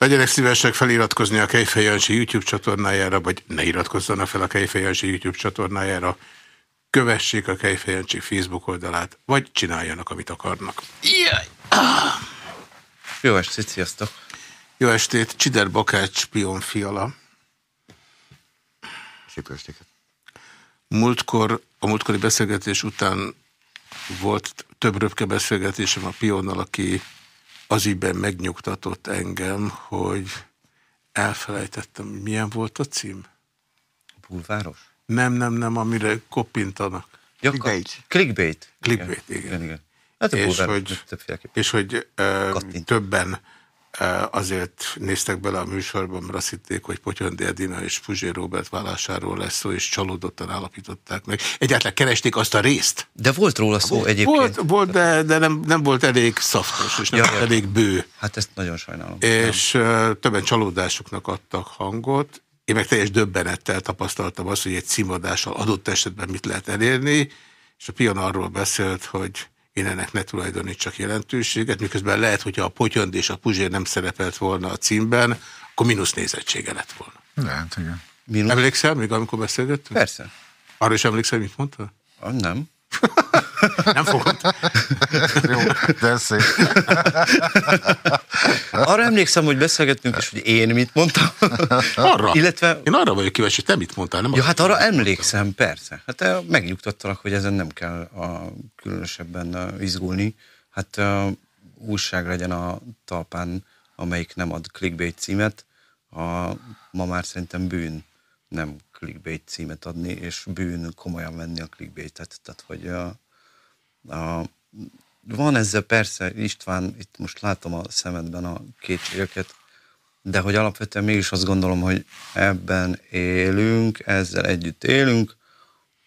Legyenek szívesek feliratkozni a Kejfej Jancsi YouTube csatornájára, vagy ne iratkozzanak fel a Kejfej Jancsi YouTube csatornájára. Kövessék a Kejfej Jancsi Facebook oldalát, vagy csináljanak, amit akarnak. Jaj! Jó estét, sziasztok! Jó estét, Csider Bakács, Pion Fiala. Szép estéket. Múltkor, a múltkori beszélgetés után volt több röpke beszélgetésem a Pionnal, aki az ígyben megnyugtatott engem, hogy elfelejtettem, milyen volt a cím? Bulváros? Nem, nem, nem, amire koppintanak. Ja, Clickbait. Clickbait. Clickbait, igen. igen. igen. Hát a És hogy, és hogy Kattint. többen azért néztek bele a műsorban, mert azt hitték, hogy Potyondi Edina és Puzsér Robert vállásáról lesz szó, és csalódottan állapították meg. Egyáltalán keresték azt a részt. De volt róla szó egyébként. Volt, volt de, de nem, nem volt elég szaftos, és nem Ja, volt elég bő. Hát ezt nagyon sajnálom. És uh, többen csalódásuknak adtak hangot. Én meg teljes döbbenettel tapasztaltam azt, hogy egy címadással adott esetben mit lehet elérni, és a Pion arról beszélt, hogy én ennek ne tulajdonítsak jelentőséget, miközben lehet, hogyha a Potyond és a Puzsér nem szerepelt volna a címben, akkor mínusz nézettsége lett volna. Lehet, igen. Mínusz? Emlékszel még, amikor beszélgettünk? Persze. Arra is emlékszel, mit mondta? Nem. Nem fogod. Jó, de szép. Arra emlékszem, hogy beszélgettünk, és hogy én mit mondtam. Arra? Illetve, Én arra vagyok kíváncsi, hogy te mit mondtál, nem? ja, hát arra emlékszem, persze. Hát eh, megnyugtattalak, hogy ezen nem kell a, különösebben eh, izgulni. Hát uh, újság legyen a talpán, amelyik nem ad clickbait címet. A, ma már szerintem bűn nem clickbait címet adni, és bűn komolyan venni a clickbaitet. Tehát, hogy a, a, van ezzel persze, István, itt most látom a szemedben a kétségeket, de hogy alapvetően mégis azt gondolom, hogy ebben élünk, ezzel együtt élünk,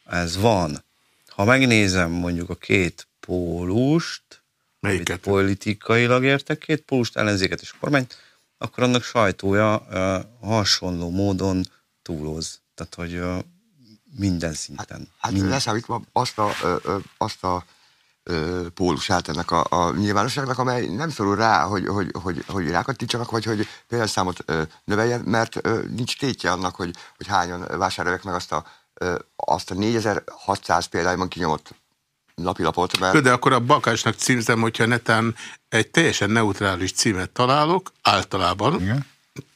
ez van. Ha megnézem mondjuk a két pólust, Melyiket? amit politikailag értek, két pólust, ellenzéket és kormányt, akkor annak sajtója ö, hasonló módon túloz. Tehát, hogy ö, minden szinten. Hát minden. leszámítva azt a, ö, ö, azt a pólusát ennek a, a nyilvánosságnak, amely nem szorul rá, hogy, hogy, hogy, hogy rákattintsanak, vagy hogy példányszámot ö, növeljen, mert ö, nincs tétje annak, hogy, hogy hányan vásárolják meg azt a, ö, azt a 4600 példányban kinyomott napilapot, mert De akkor a Bakácsnak címzem, hogyha netán egy teljesen neutrális címet találok, általában Igen.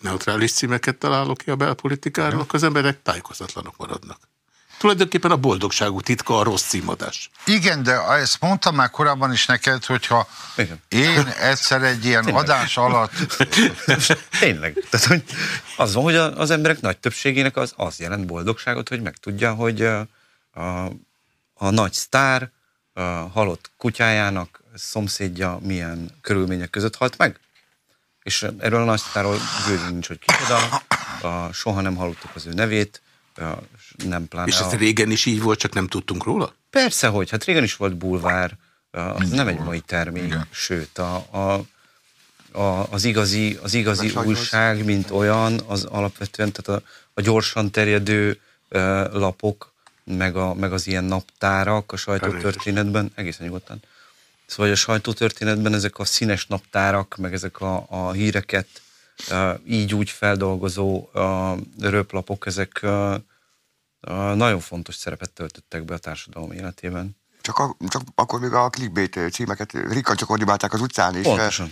neutrális címeket találok ki a belpolitikáról, akkor az emberek tájékozatlanok maradnak. Tulajdonképpen a boldogságú titka a rossz címadás. Igen, de ezt mondtam már korábban is neked, hogyha Igen. én egyszer egy ilyen adás alatt Tényleg. Tehát, hogy az van, hogy az emberek nagy többségének az, az jelent boldogságot, hogy megtudja, hogy a, a, a nagy sztár a halott kutyájának szomszédja milyen körülmények között halt meg. És erről a nagy sztárról gőzünk nincs, hogy kicsoda, a, soha nem hallottuk az ő nevét, nem pláne És ez a, régen is így volt, csak nem tudtunk róla? Persze, hogy hát régen is volt bulvár, az nem egy mai termék, Igen. sőt, a, a, a, az igazi, az igazi újság, mint olyan, az alapvetően, tehát a, a gyorsan terjedő ö, lapok, meg, a, meg az ilyen naptárak a sajtótörténetben, egészen nyugodtan. Szóval a sajtótörténetben ezek a színes naptárak, meg ezek a, a híreket ö, így úgy feldolgozó ö, röplapok, ezek ö, nagyon fontos szerepet töltöttek be a társadalom életében. csak, a, csak akkor még a clickbait címeket rikkancsak ordibálták az utcán, és Pontosan.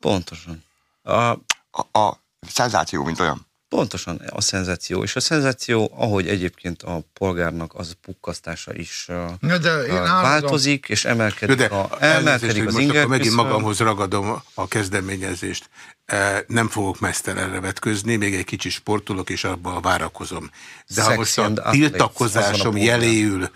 Pontosan. A, a, a szenzáció, mint olyan. Pontosan a szenzáció. És a szenzáció, ahogy egyébként a polgárnak az pukkasztása is Ja, de én változik, és emelkedik, de a, elnézést, emelkedik hogy az most akkor megint magamhoz ragadom a kezdeményezést. Eh, Nem fogok mesztelenre vetközni, még egy kicsit sportolok, és abban várakozom. De ha most a tiltakozásom jeléül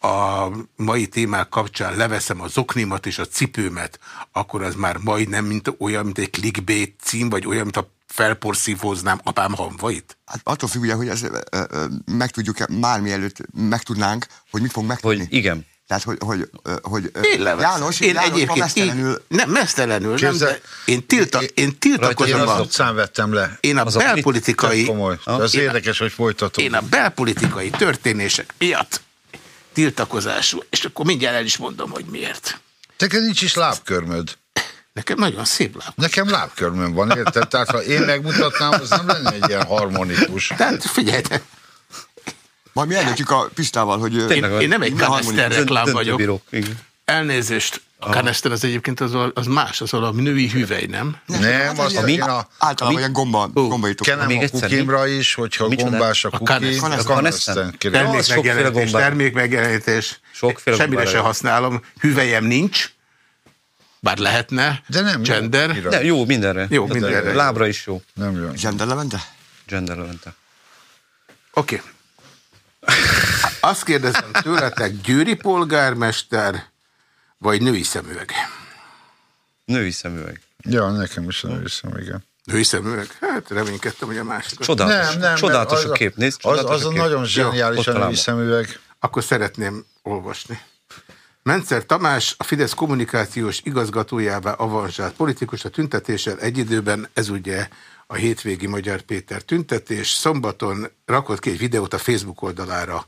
a mai témák kapcsán leveszem az oknimat és a cipőmet, akkor az már majdnem mint olyan, mint egy clickbait cím, vagy olyan, mint a felporszívóznám apám hamvait? Hát attól függ, ugye, hogy ez, ö, ö, meg tudjuk-e már mielőtt megtudnánk, hogy mit fog megtenni. Hogy igen. Tehát, hogy, hogy, hogy Én leveszem. János, én János egyébként mesztelenül, így, nem, mesztelenül, nem, de én, tilta, én Én tiltakozom az a, utcán vettem le. én a Az belpolitikai, komoly. Az Én- érdekes, hogy folytatom. én a belpolitikai történések miatt tiltakozású, és akkor mindjárt el is mondom, hogy miért. Teked nincs is lábkörmöd. Nekem nagyon szép láb. Nekem lábkörmöm van, érted? Tehát ha én megmutatnám, az nem lenne egy ilyen harmonikus. Tehát figyelj, te, Majd mi eldöntjük a Pistával, hogy... ö, én, én nem egy kaneszter reklám vagyok. Elnézést, a kaneszter az egyébként az, az más, az a női hüvely, nem? Nem, azt ilyen- én a, Általában ilyen gomba, gombaítók. kenem Még a kukimra is, hogyha Micsoda? gombás a kuki, a kaneszter. az Termékmegjelenítés, termékmegjelenítés. Sokféle Semmire se használom. Hüvelyem nincs, bár lehetne. De nem jó. Gender. Mire? De jó, mindenre. Jó, Tehát mindenre. Lábra is jó. Nem jó. Gender Levente? Gender levente. Oké. Okay. Azt kérdezem tőletek, győri polgármester, vagy női szemüveg? Női szemüveg. Ja, nekem is nem hiszem, igen. Női szemüveg? Hát reménykedtem, hogy a másik. Csodálatos, Nem, nem. csodálatos a kép, nézd. Az, az a kép. nagyon Jó, zseniális a a női szemüveg. Akkor szeretném olvasni. Mencer Tamás, a Fidesz kommunikációs igazgatójává avanzsált politikus a tüntetéssel egy időben, ez ugye a hétvégi Magyar Péter tüntetés, szombaton rakott ki egy videót a Facebook oldalára.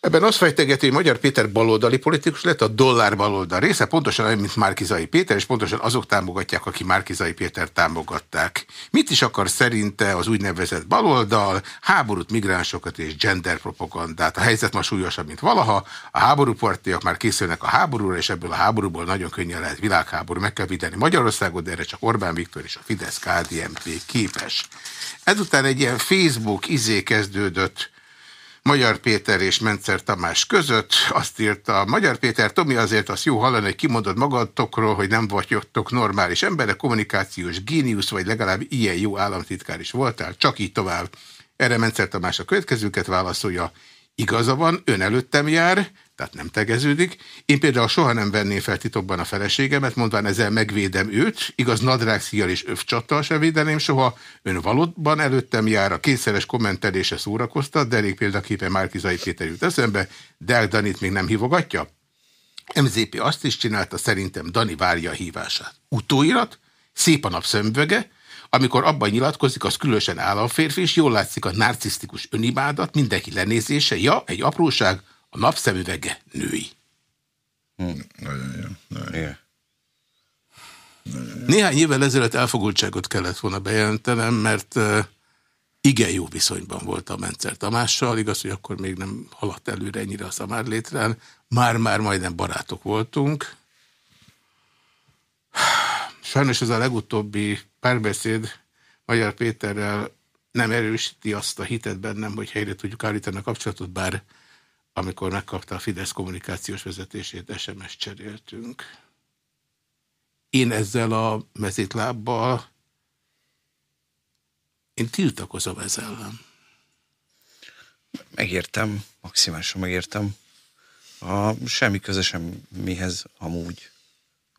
Ebben azt fejtegeti, hogy Magyar Péter baloldali politikus lett, a dollár baloldal része, pontosan olyan, mint Márkizai Péter, és pontosan azok támogatják, akik Márkizai Péter támogatták. Mit is akar szerinte az úgynevezett baloldal? Háborút, migránsokat és gender propagandát. A helyzet ma súlyosabb, mint valaha. A háborúpartiak már készülnek a háborúra, és ebből a háborúból nagyon könnyen lehet világháború. Meg kell védeni Magyarországot, de erre csak Orbán Viktor és a Fidesz KDNP képes. Ezután egy ilyen Facebook izé kezdődött, Magyar Péter és Mencer Tamás között. Azt írta Magyar Péter, Tomi, azért azt jó hallani, hogy kimondod magatokról, hogy nem vagytok normális emberek, kommunikációs géniusz, vagy legalább ilyen jó államtitkár is voltál, csak így tovább. Erre Mencer Tamás a következőket válaszolja. Igaza van, ön előttem jár, tehát nem tegeződik. Én például soha nem venném fel titokban a feleségemet, mondván ezzel megvédem őt, igaz nadrágszíjjal és övcsattal se védeném soha. Ön valóban előttem jár, a kétszeres kommentelése szórakoztat, de elég példaképpen Márkizai Péter jut eszembe, Del Danit még nem hívogatja? MZP azt is csinálta, szerintem Dani várja a hívását. Utóirat, szép a nap szemüvege, amikor abban nyilatkozik, az különösen államférfi, és jól látszik a narcisztikus önimádat, mindenki lenézése, ja, egy apróság, a napszemüvege női. Nagyon jó. Nagyon jó. Néhány évvel ezelőtt elfogultságot kellett volna bejelentenem, mert igen jó viszonyban volt a Mencer Tamással, igaz, hogy akkor még nem haladt előre ennyire a szamár létrán, már-már majdnem barátok voltunk. Sajnos ez a legutóbbi párbeszéd Magyar Péterrel nem erősíti azt a hitet bennem, hogy helyre tudjuk állítani a kapcsolatot, bár amikor megkapta a Fidesz kommunikációs vezetését, SMS cseréltünk. Én ezzel a mezítlábbal én tiltakozom ezzel ellen. Megértem, maximálisan megértem. A, semmi köze semmihez amúgy,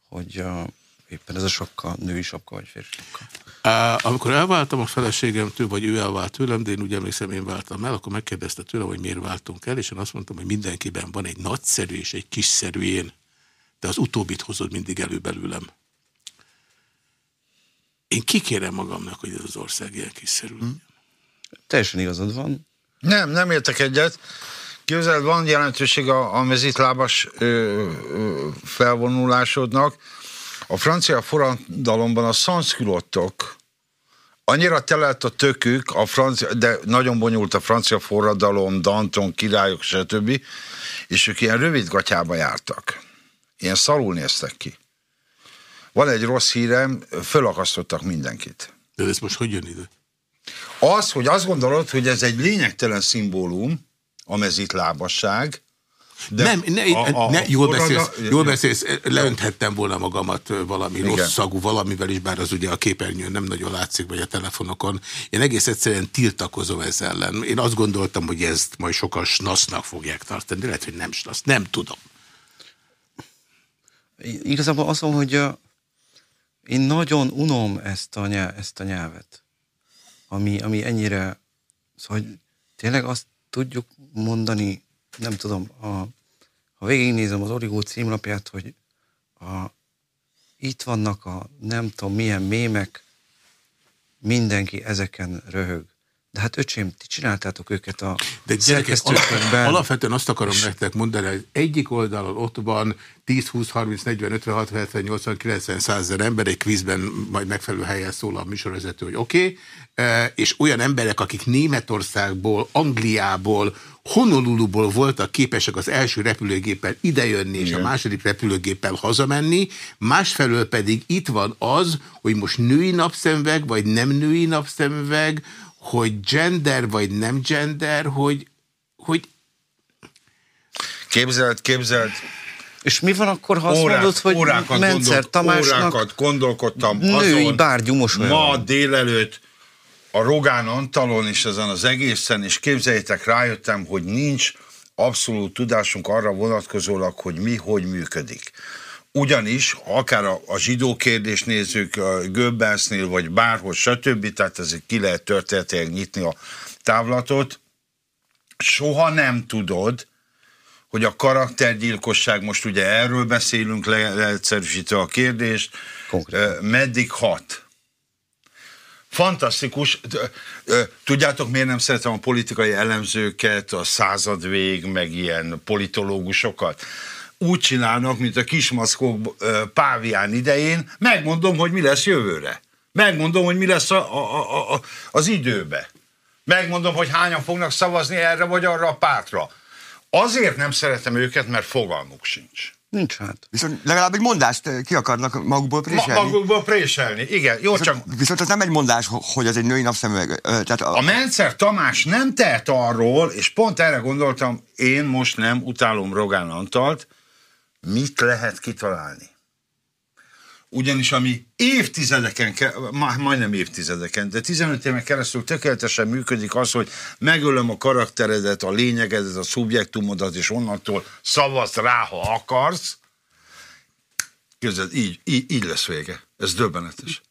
hogy a, éppen ez a sapka, női sapka vagy férfi sapka. Amikor elváltam a feleségemtől, vagy ő elvált tőlem, de én úgy emlékszem, én váltam el, akkor megkérdezte tőlem, hogy miért váltunk el, és én azt mondtam, hogy mindenkiben van egy nagyszerű és egy kiszerű én, de az utóbbit hozod mindig elő belőlem. Én kikérem magamnak, hogy ez az ország ilyen kiszerű. Hmm. Teljesen igazad van. Nem, nem értek egyet. Képzeld, van jelentőség a, a mezitlábas ö, ö, felvonulásodnak. A francia forradalomban a szanszkülottok annyira telett a tökük, a francia, de nagyon bonyolult a francia forradalom, Danton, királyok, stb. És ők ilyen rövid gatyába jártak. Ilyen szalul néztek ki. Van egy rossz hírem, fölakasztottak mindenkit. De ez most hogy jön ide? Az, hogy azt gondolod, hogy ez egy lényegtelen szimbólum, a mezitlábasság, De nem, ne, a, a, ne, jól, forradal- beszélsz, jól beszélsz, leönthettem volna magamat valami Igen. rossz szagú valamivel is, bár az ugye a képernyőn nem nagyon látszik, vagy a telefonokon. Én egész egyszerűen tiltakozom ezzel ellen. Én azt gondoltam, hogy ezt majd sokan snasznak fogják tartani, de lehet, hogy nem snasz. Nem tudom. Igazából az hogy én nagyon unom ezt a, nyelv, ezt a nyelvet, ami, ami ennyire, szóval hogy tényleg azt tudjuk mondani, nem tudom, a, ha végignézem az Origó címlapját, hogy a, itt vannak a nem tudom milyen mémek, mindenki ezeken röhög. De hát öcsém, ti csináltátok őket a De gyerekek, szerkesztőkben. alapvetően azt akarom nektek mondani, hogy egyik oldalon ott van 10, 20, 30, 40, 50, 60, 70, 80, 90, 100 ezer ember, egy kvízben majd megfelelő helyen szól a műsorvezető, hogy oké, okay, és olyan emberek, akik Németországból, Angliából, Honoluluból voltak képesek az első repülőgéppel idejönni, és a második repülőgéppel hazamenni, másfelől pedig itt van az, hogy most női napszemveg, vagy nem női napszemveg, hogy gender vagy nem gender, hogy, hogy Képzeld, képzeld, És mi van akkor, ha azt órák, mondod, hogy órákat, Mencer Tamásnak órákat gondolkodtam női azon, bárgyumos olyan ma délelőtt a Rogán Antalon is ezen az egészen, és képzeljétek, rájöttem, hogy nincs abszolút tudásunk arra vonatkozólag, hogy mi hogy működik. Ugyanis, akár a, a zsidó kérdést nézzük, a Goebbelsnél, vagy bárhol, stb., tehát ezért ki lehet történetileg nyitni a távlatot, soha nem tudod, hogy a karaktergyilkosság, most ugye erről beszélünk, le, leegyszerűsítve a kérdést, Konkrétan. meddig hat. Fantasztikus. Tudjátok, miért nem szeretem a politikai elemzőket, a század vég, meg ilyen politológusokat? Úgy csinálnak, mint a kismaszkok ö, pávián idején, megmondom, hogy mi lesz jövőre. Megmondom, hogy mi lesz a, a, a, az időbe. Megmondom, hogy hányan fognak szavazni erre vagy arra a pártra. Azért nem szeretem őket, mert fogalmuk sincs. Nincs hát. Viszont legalább egy mondást ki akarnak magukból Ma, préselni. magukból préselni. Igen, jó, csak Viszont, viszont ez nem egy mondás, ho- hogy ez egy női napszemüveg. Tehát a, a Mencer Tamás nem tehet arról, és pont erre gondoltam, én most nem utálom Rogán Antalt, mit lehet kitalálni. Ugyanis ami évtizedeken, majdnem évtizedeken, de 15 éven keresztül tökéletesen működik az, hogy megölöm a karakteredet, a lényegedet, a szubjektumodat, és onnantól szavaz rá, ha akarsz, Képzeld, így, így, így lesz vége. Ez döbbenetes.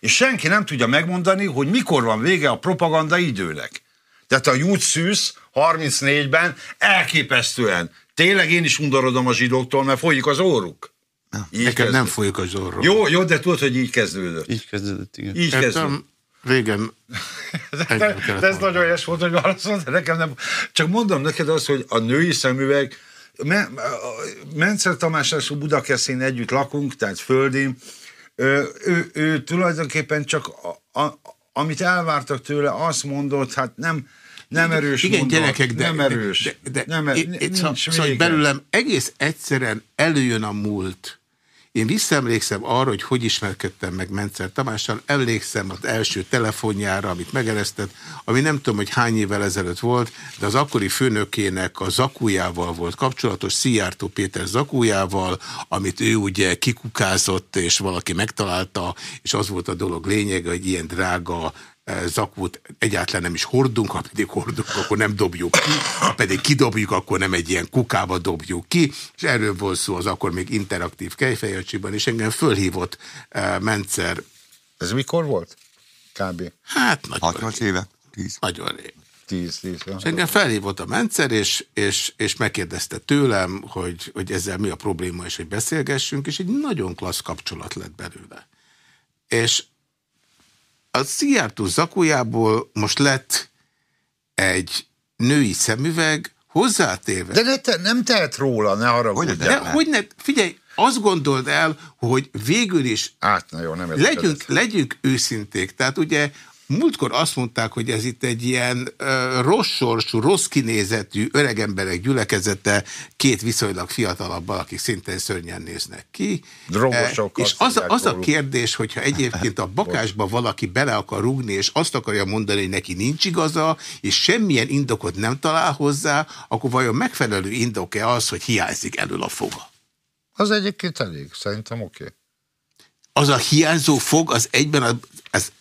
És senki nem tudja megmondani, hogy mikor van vége a propaganda időnek. Tehát a Jút Szűz 34-ben elképesztően. Tényleg én is undorodom a zsidóktól, mert folyik az óruk. Így nekem nem kezdődik. folyik az orrom. Jó, jó, de tudod, hogy így kezdődött. Így kezdődött, igen. Így kezdődött. Értem, régen De, Ennyi de, kellett de ez nagyon helyes volt, hogy válaszolod, de nekem nem. Csak mondom neked azt, hogy a női szemüveg, Mencer Tamás Budakeszin együtt lakunk, tehát földi, ő, ő, ő tulajdonképpen csak a, a, amit elvártak tőle, azt mondott, hát nem, nem erős Igen, mondat, gyerekek, de, nem erős. De, de, nem, de, er- én, én, szóval, szóval hogy belőlem egész egyszerűen előjön a múlt. Én visszaemlékszem arra, hogy hogy ismerkedtem meg Mencer Tamással, emlékszem az első telefonjára, amit megeresztett, ami nem tudom, hogy hány évvel ezelőtt volt, de az akkori főnökének a zakújával volt kapcsolatos, Szijjártó Péter zakújával, amit ő ugye kikukázott, és valaki megtalálta, és az volt a dolog lényege, hogy ilyen drága zakót egyáltalán nem is hordunk, ha pedig hordunk, akkor nem dobjuk ki, ha pedig kidobjuk, akkor nem egy ilyen kukába dobjuk ki, és erről volt szó az akkor még interaktív kejfejacsiban, és engem fölhívott uh, Mencer, Ez mikor volt? Kb. hát nagyon 6-8 rég, éve. 10. nagyon rég. 10 10 És engem felhívott a Mencer, és, és, és megkérdezte tőlem, hogy, hogy ezzel mi a probléma, és hogy beszélgessünk, és egy nagyon klassz kapcsolat lett belőle. És a Szijjártó zakójából most lett egy női szemüveg, hozzátéve. De ne te, nem tehet róla, ne haragudj. Hogy De hogy ne, figyelj, azt gondold el, hogy végül is Át, na jó, nem legyünk, legyünk őszinték. Tehát ugye múltkor azt mondták, hogy ez itt egy ilyen uh, rossz sorsú, rossz kinézetű öreg emberek gyülekezete két viszonylag fiatalabbal, akik szintén szörnyen néznek ki. Drogosok, Eh, és az, az a kérdés, hogyha egyébként a bakásba valaki bele akar rúgni, és azt akarja mondani, hogy neki nincs igaza, és semmilyen indokot nem talál hozzá, akkor vajon megfelelő indok-e az, hogy hiányzik elől a foga? Az egyébként elég, szerintem oké. Okay. az a hiányzó fog, az egyben a, az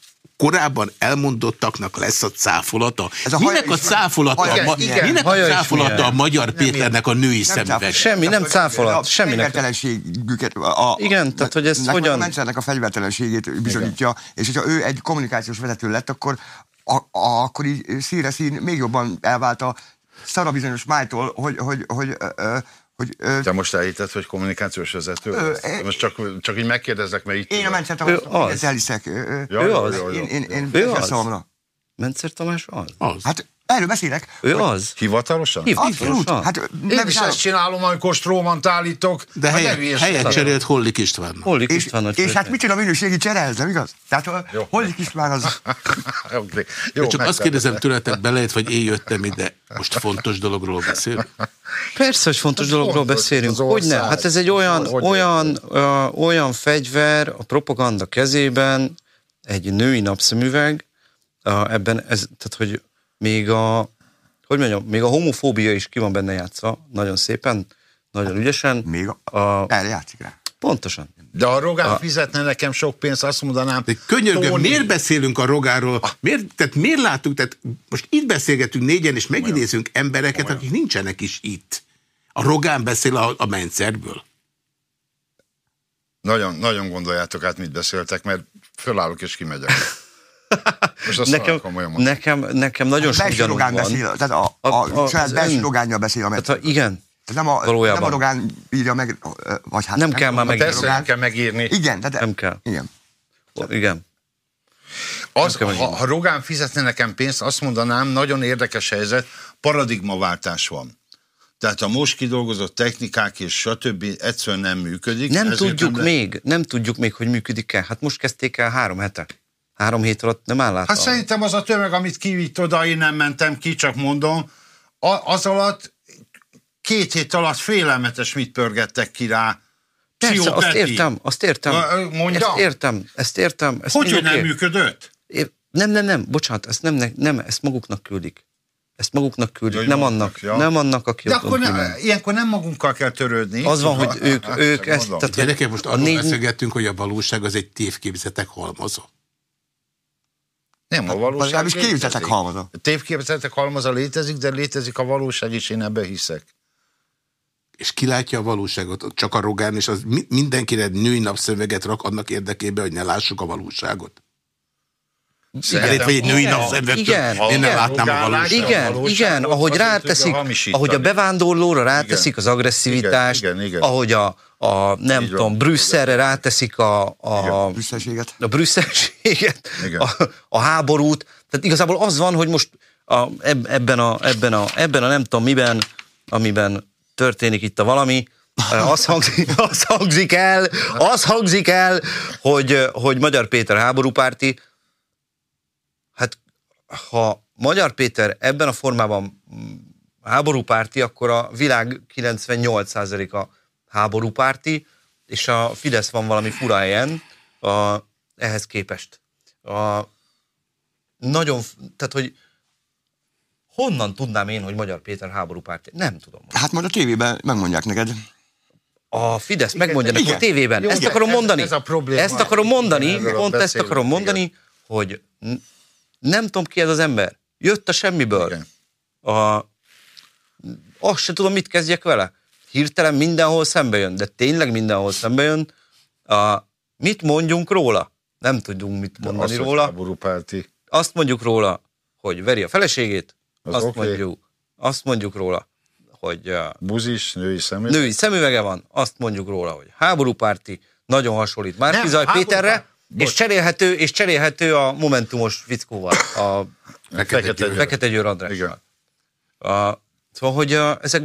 korábban elmondottaknak lesz a cáfolata. Ez a minek a cáfolata, haja ma, milyen. minek Haja a cáfolata a Magyar Péternek a női szemüveg? Semmi, nem cáfolat, A semminek. fegyvertelenségüket. A, Igen, tehát, hogy ez hogyan- A Mencernek a fegyvertelenségét bizonyítja, és hogyha ő egy kommunikációs vezető lett, akkor, a, a, akkor így szíre szín még jobban elvált a szara bizonyos májtól, hogy, hogy, hogy, ö, ö, hogy ö, Te most elhitted, hogy kommunikációs vezető? Ö, lesz? e- most csak, csak így megkérdezlek, mert itt én a tudod. Mencert Ő a az. ezt elhiszek. Ö, ö, Ja, Ő jó, az. jó, jó, Én, én, jó. én Ő ő az. szavamra. Mencer Tamás az? Az. Hát erről beszélek. Ő az? Hivatalosan? Hiv- Abszolút. Hivatalosan? Hát Én nem is is állom. ezt csinálom, amikor Strómant állítok. De Hát helyet, helyet cserélt Hollik Istvánnak. Hollik És, István és hát micsoda minőségi csere ez, nem igaz? Tehát a Jó. Hollik István az... okay. Jó, csak azt kérdezem tőletek belejött, vagy én jöttem ide. Most fontos dologról beszél. Persze, hogy fontos Ez dologról fontos, beszélünk. Hogy ne? Hát ez egy olyan, Hogy- olyan, ö, olyan fegyver a propaganda kezében, egy női napszemüveg, ebben ez, tehát hogy még a, hogy mondjam, még a homofóbia is ki van benne játszva, nagyon szépen, nagyon ügyesen. Még a... A, Erre játszik rá. pontosan. De ha Rogán fizetne nekem sok pénzt, azt mondanám, De könyörgöm, Tóni, miért beszélünk a rogáról? Miért, tehát miért látunk, tehát most itt beszélgetünk négyen, és megidézünk embereket, akik nincsenek is itt. A rogán beszél a, a mencerből. Nagyon, nagyon gondoljátok át, mit beszéltek, mert fölállok és kimegyek. Most azt Nekem, komolyan mondom. nekem, nekem nagyon sok Belső gyanúm Rogán van. beszél, tehát a, a, A- a, a- saját belső ön- Rogánja beszél Tehát, mert. ha igen, Nem a, valójában. nem a Rogán írja meg, vagy hát... Nem kell már megírni. Persze nem kell megírni. Igen, de, de Nem kell. Igen. igen. Az, ha, ha Rogán fizetne nekem pénzt, azt mondanám, nagyon érdekes helyzet, paradigmaváltás van. Tehát a most kidolgozott technikák és stb. egyszerűen nem működik. Nem tudjuk le- még, nem tudjuk még, hogy működik-e. Hát most kezdték el három hete. Három hét alatt nem áll át. Hát szerintem az a tömeg, amit kivitt oda, én nem mentem ki, csak mondom, az alatt két hét alatt félelmetes mit pörgettek ki rá. Persze, azt értem, azt értem. Mondja. Ezt értem, ezt értem. Ezt Hogy, hogy nem működött? É- Nem, nem, nem, bocsánat, ezt nem, ne- nem, ezt maguknak küldik. Ezt maguknak küldik, Hogy nem annak, ja. nem annak, aki De akkor nem, ilyenkor nem magunkkal kell törődni. Az van, hogy ők, Hát, ők ezt, tehát, Gyerekek, most a arról négy- beszélgettünk, hogy a valóság az egy tévképzetek halmaza. Nem, a valóság Legalábbis képzetek halmaza. Tévképzetek halmaza létezik, de létezik a valóság is, én ebbe hiszek. És ki látja a valóságot? Csak a rogán, és az mi- mindenkire női napszöveget rak annak érdekében, hogy ne lássuk a valóságot. Elég, vagy egy női Igen, napszöveget, igen, én nem igen. látnám a valóságot. Igen, valóságot igen, ahogy ráteszik, ahogy a bevándorlóra ráteszik az agresszivitást, Igen, igen, igen. ahogy a, a nem Így tudom, Brüsszelre ráteszik a, a, Brüsszelséget. a brüsszelséget, Igen. a, a háborút. Tehát igazából az van, hogy most a, eb- ebben, a, ebben, a, ebben a nem tudom miben, amiben történik itt a valami, az hangzik, az hangzik el, az hangzik el, hogy, hogy Magyar Péter háborúpárti. Hát ha Magyar Péter ebben a formában mm, háborúpárti, akkor a világ 98%-a háborúpárti, és a Fidesz van valami fura helyen a, ehhez képest. A, nagyon, tehát hogy honnan tudnám én, hogy Magyar Péter háborúpárti? Nem tudom. Hát majd a tévében megmondják neked. A Fidesz megmondja nekik a igen. tévében. Jó, ezt igen, akarom ez- mondani. ez a probléma. Ezt akarom mondani, Igen, pont ezt akarom igen. mondani, hogy nem tudom ki ez az ember. Jött a semmiből. Igen. A, azt se tudom, mit kezdjek vele. Hirtelen mindenhol szembe jön, de tényleg mindenhol szembe jön. A, mit mondjunk róla? Nem tudunk mit mondani Az, hogy róla. háborúpárti. Azt mondjuk róla, hogy veri a feleségét, Az azt, oké. mondjuk, azt mondjuk róla, hogy Buzis, női személy. női szemüvege van, azt mondjuk róla, hogy háborúpárti, nagyon hasonlít Márkizaj Péterre, Bocs. és cserélhető, és cserélhető a Momentumos fickóval, a Fekete Győr. Andrással. A, szóval, hogy a, ezek,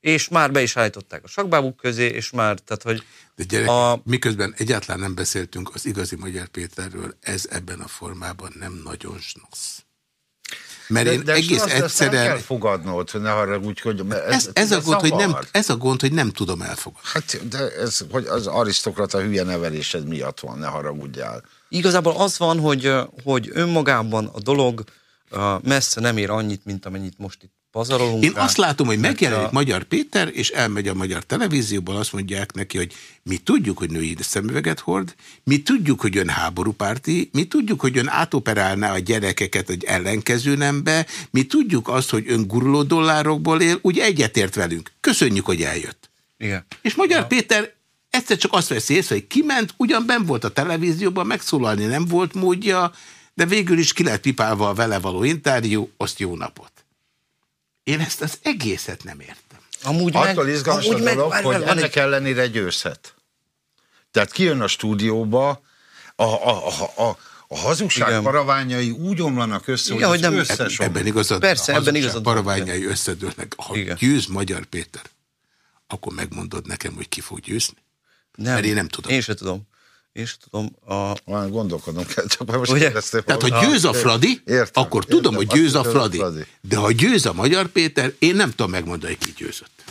és már be is állították a sakbábuk közé, és már, tehát, hogy De gyerek, A- miközben egyáltalán nem beszéltünk az igazi Magyar Péterről, ez ebben a formában nem nagyon snosz. Mert én egész azt- egyszerűen... kell fogadnod, hogy ne haragudj, hogy Ez, ez, a gond, hogy nem, ez a gond, hogy nem tudom elfogadni. Hát, de ez, hogy az arisztokrata hülye nevelésed miatt van, ne haragudjál. igazából az van, hogy, hogy önmagában a dolog messze nem ér annyit, mint amennyit most itt pazarolunk Én rá. azt látom, hogy megjelenik a- Magyar Péter, és elmegy a magyar televízióból, azt mondják neki, hogy mi tudjuk, hogy női szemüveget hord, mi tudjuk, hogy ön háborúpárti, mi tudjuk, hogy ön átoperálná a gyerekeket egy ellenkező nembe, mi tudjuk azt, hogy ön guruló dollárokból él, úgy egyetért velünk. Köszönjük, hogy eljött. Igen. És Magyar ja. Péter egyszer csak azt veszi észre, hogy kiment, ugyan ben volt a televízióban, megszólalni nem volt módja, de végül is ki lett pipálva a vele való interjú, azt jó napot. Én ezt az egészet nem értem. Amúgy Attól izgalmas a amúgy meg, dolog, várj, hogy ennek egy, ellenére győzhet. Tehát kijön a stúdióba, a, a, a, a, A hazugság Igen. paraványai úgy omlanak össze, Igen, hogy, hogy nem- összes Ebben igazad, Persze, a ebben igazad van. paraványai összedőlnek. Ha Igen. győz Magyar Péter, akkor megmondod nekem, hogy ki fog győzni? Nem, Mert én nem tudom. Én sem tudom. Én sem tudom. A, Olyan gondolkodom kell, csak most Ugye? kérdeztél Tehát, ha győz a Fradi, Értem, akkor értem. tudom, hogy Azt győz a Fradi. Fradi. De ha győz a Magyar Péter, én nem tudom megmondani, ki győzött.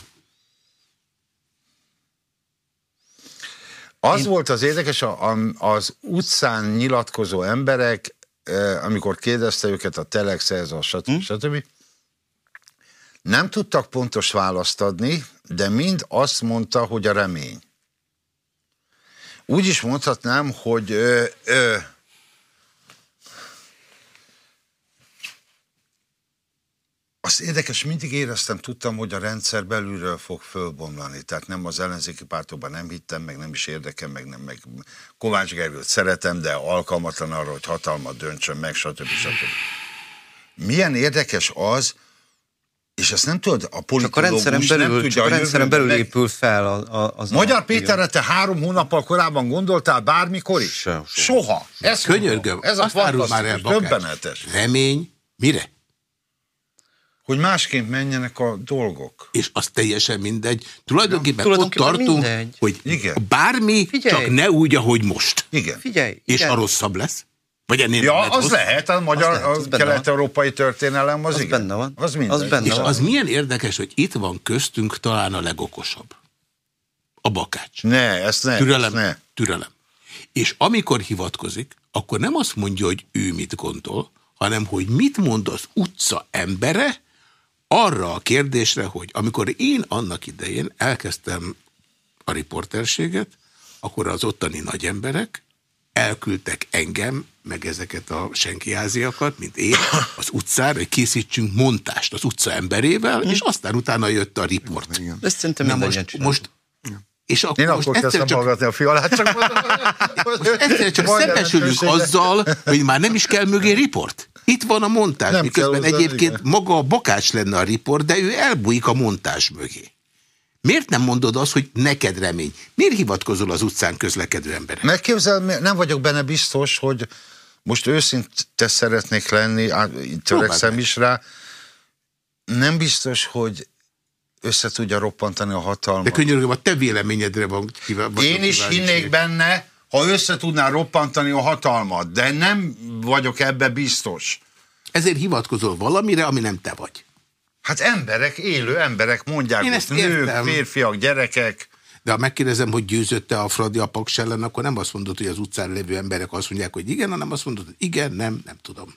Az volt az érdekes, a, a, az utcán nyilatkozó emberek, eh, amikor kérdezte őket a Telex, ez a stb. Hm? stb. Nem tudtak pontos választ adni, de mind azt mondta, hogy a remény. Úgy is mondhatnám, hogy ö, ö, azt érdekes, mindig éreztem, tudtam, hogy a rendszer belülről fog fölbomlani. Tehát nem az ellenzéki pártokban nem hittem, meg nem is érdekem, meg nem, meg Kovács Gergőt szeretem, de alkalmatlan arra, hogy hatalmat döntsön meg, stb. stb. Milyen érdekes az, és ezt nem tudod, a csak a rendszeren nem belül, tudja csak a rendszeren belül meg- épül fel a, a, az Magyar a, Péterre te három hónappal korábban gondoltál bármikor is? Soha. Soha. Ez Könyörgöm, Ez a fantasztikus, döbbenetes. Remény, mire? Hogy másként menjenek a dolgok. És az teljesen mindegy. Tulajdonképpen, Tulajdonképpen ott tartunk, mindegy. hogy Igen. bármi, Figyelj. csak ne úgy, ahogy most. Igen. Figyelj, És igen, a rosszabb lesz? Vagy ennél Ja, nem az lehet, a magyar, lehet, az a benne van. kelet-európai történelem, az, Az igen. benne van. Az minden. Az benne És van. az milyen érdekes, hogy itt van köztünk talán a legokosabb. A bakács. Ne, ezt ne. Türelem, Ezt ne. türelem. És amikor hivatkozik, akkor nem azt mondja, hogy ő mit gondol, hanem hogy mit mond az utca embere arra a kérdésre, hogy amikor én annak idején elkezdtem a riporterséget, akkor az ottani nagy emberek elküldtek engem, meg ezeket a senkiáziakat, mint én, az utcára, hogy készítsünk montást az utca emberével, és aztán utána jött a riport. Igen. Ezt szerintem Na most, most és akkor Én most akkor egyszer kezdtem csak hallgatni a fialát, csak Egyszer csak szembesülünk azzal, hogy már nem is kell mögé riport. Itt van a montás, Nem miközben kell hozzá, egyébként igen. maga a bakács lenne a riport, de ő elbújik a montás mögé. Miért nem mondod azt, hogy neked remény? Miért hivatkozol az utcán közlekedő emberek? Megképzel, nem vagyok benne biztos, hogy most őszinte szeretnék lenni, törekszem is rá. Nem biztos, hogy össze tudja roppantani a hatalmat. De könyörgöm, a te véleményedre van kíváncsi. Én is hinnék benne, ha össze tudná roppantani a hatalmat, de nem vagyok ebbe biztos. Ezért hivatkozol valamire, ami nem te vagy. Hát emberek, élő emberek mondják, Én ezt nők, férfiak, gyerekek. De ha megkérdezem, hogy győzötte a Fradi a Paks ellen, akkor nem azt mondod, hogy az utcán lévő emberek azt mondják, hogy igen, hanem azt mondod, hogy igen, nem, nem tudom.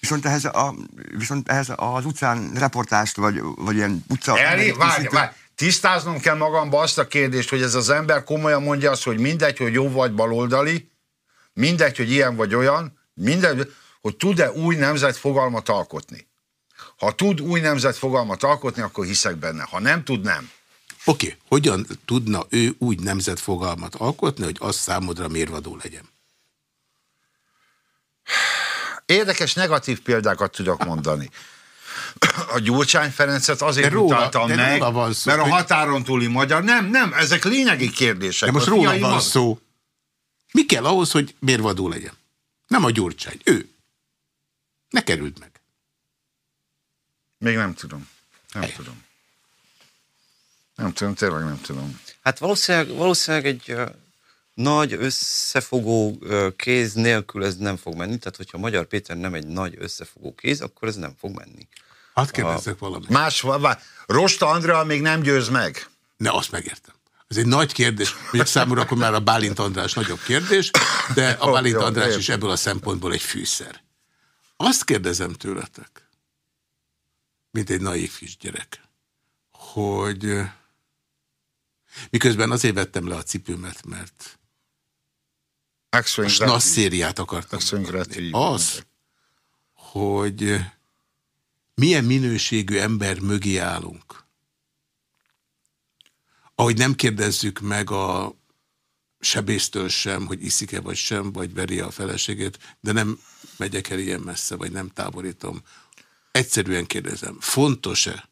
Viszont ehhez, a, viszont ehhez az utcán reportást, vagy, vagy ilyen utca... Elé, várj, várj. Tisztáznom kell magamba azt a kérdést, hogy ez az ember komolyan mondja azt, hogy mindegy, hogy jó vagy baloldali, mindegy, hogy ilyen vagy olyan, mindegy, hogy tud-e új nemzetfogalmat alkotni. Ha tud új nemzetfogalmat alkotni, akkor hiszek benne. Ha nem tud, nem. Oké, okay. hogyan tudna ő úgy nemzetfogalmat alkotni, hogy az számodra mérvadó legyen? Érdekes negatív példákat tudok mondani. A Gyurcsány Ferencet azért De róla- utáltam de meg, róla van szó, mert a határon túli magyar, nem, nem, ezek lényegi kérdések. De most róla van szó. Mi kell ahhoz, hogy mérvadó legyen? Nem a Gyurcsány, ő. Ne kerüld meg. Még nem tudom. Nem Helyes. tudom. Nem tudom, tényleg nem tudom. Hát valószínűleg, valószínűleg egy nagy összefogó kéz nélkül ez nem fog menni. Tehát, hogyha Magyar Péter nem egy nagy összefogó kéz, akkor ez nem fog menni. Hadd kérdezzek valamit. Más, vá- Rosta Andrea még nem győz meg. Ne, azt megértem. Ez egy nagy kérdés, hogy számomra akkor már a Bálint András nagyobb kérdés, de a Bálint András is ebből a szempontból egy fűszer. Azt kérdezem tőletek, mint egy naív kisgyerek, hogy miközben azért vettem le a cipőmet, mert a Axwing SNASZ szériát akartam. Az, hogy milyen minőségű ember mögé állunk. Ahogy nem kérdezzük meg a sebésztől sem, hogy iszik-e vagy sem, vagy veri a feleségét, de nem megyek el ilyen messze, vagy nem távolítom. Egyszerűen kérdezem, fontos-e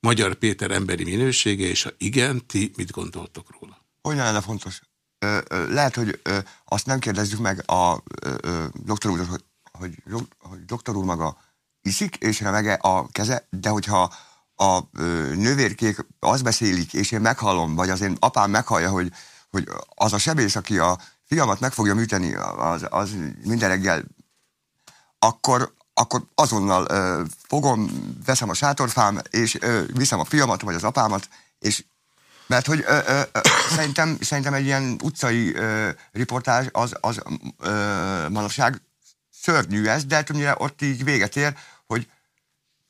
Magyar Péter emberi minősége, és ha igen, ti mit gondoltok róla? Ne lenne fontos? ö, lehet, hogy azt nem kérdezzük meg a doktor úr, hogy, hogy, doktor úr maga iszik, és remege a keze, de hogyha a ö, nővérkék azt beszélik, és én meghallom, vagy az én apám meghallja, hogy, hogy az a sebész, aki a fiamat meg fogja műteni, az, az minden reggel, akkor, akkor azonnal ö, fogom, veszem a sátorfám, és ö, viszem a fiamat, vagy az apámat, és mert hogy ö, ö, ö, szerintem, szerintem egy ilyen utcai ö, riportázs az, az ö, manapság szörnyű ez, de többnyire ott így véget ér, hogy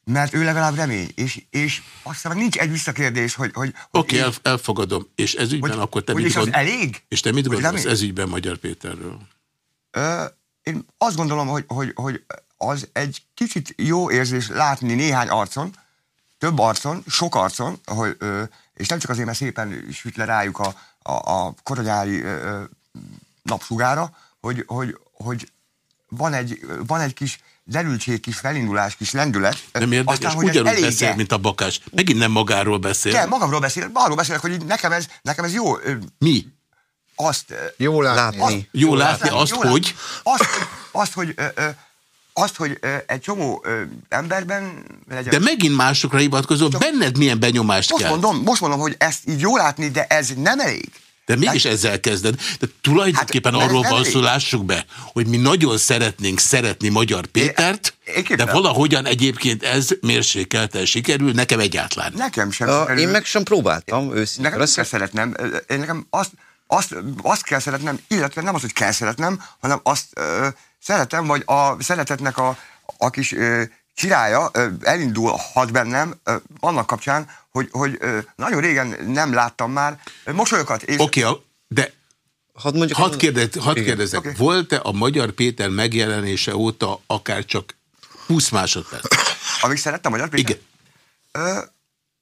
mert ő legalább remény, és, és aztán nincs egy visszakérdés, hogy... hogy Oké, okay, el, elfogadom. És ez ügyben hogy, akkor te hogy mit gond... elég? És te mit Hogy gondolsz ez ügyben Magyar Péterről? Ö, én azt gondolom, hogy, hogy, hogy az egy kicsit jó érzés látni néhány arcon, több arcon, sok arcon, hogy, ö, és nem csak azért, mert szépen süt le rájuk a, a, a koronyári ö, napsugára, hogy, hogy, hogy van, egy, van egy kis derültség, kis felindulás, kis lendület. Nem érdekes, Aztán, hogy ugyanúgy elége. beszél, mint a bakás. Megint nem magáról beszél. De magamról beszél, arról beszélek, hogy nekem ez, nekem ez jó, Mi? azt... Jó látni. Látni. Jó látni látni, azt, jó látni. hogy... Azt, azt, hogy... Ö, ö, azt, hogy ö, egy csomó ö, emberben legyen... De megint másokra hivatkozol, benned milyen benyomást most kell. mondom, most mondom, hogy ezt így jó látni, de ez nem elég. De mégis ezzel kezded. De tulajdonképpen Hát, arról van szó, lássuk be, hogy mi nagyon szeretnénk szeretni Magyar Pétert, én képzelem. de valahogyan egyébként ez mérsékelten sikerül, nekem egyáltalán. Nekem sem. A, én meg sem próbáltam, Nekem őszintén. szeretnem, én nekem azt, azt, azt kell szeretnem, illetve nem az, hogy kell szeretnem, hanem azt ö, szeretem, vagy a szeretetnek a, a kis ö, királya ö, elindulhat bennem ö, annak kapcsán, hogy, hogy ö, nagyon régen nem láttam már mosolyokat. És Oké, okay, de Hadd mondjuk... hadd, kérdez, hadd kérdezek, Oké. volt-e a Magyar Péter megjelenése óta akár csak 20 másodperc? amíg szerettem Magyar Péter, Igen. Ö,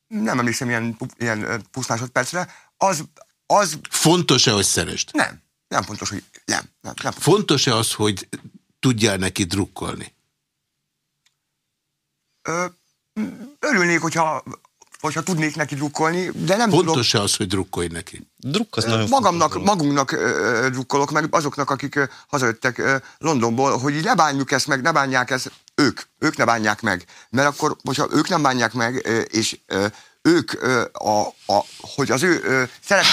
nem emlékszem ilyen, ilyen ö, 20 másodpercre, az, az Fontos-e, hogy szeresd? nem, nem fontos, hogy nem, nem, nem. Fontos-e az, hogy tudjál neki drukkolni? Ö, örülnék, hogyha, hogyha tudnék neki drukkolni, de nem tudok. Fontos-e az, hogy drukkolj neki? Drukk az nagyon Magamnak, fontos magunknak ö, drukkolok, meg azoknak, akik ö, hazajöttek ö, Londonból, hogy így ne bánjuk ezt meg, ne bánják ezt, ők, ők ne bánják meg. Mert akkor, hogyha ők nem bánják meg, ö, és ö, ők, ö, a, a, hogy az ő ö, szeret,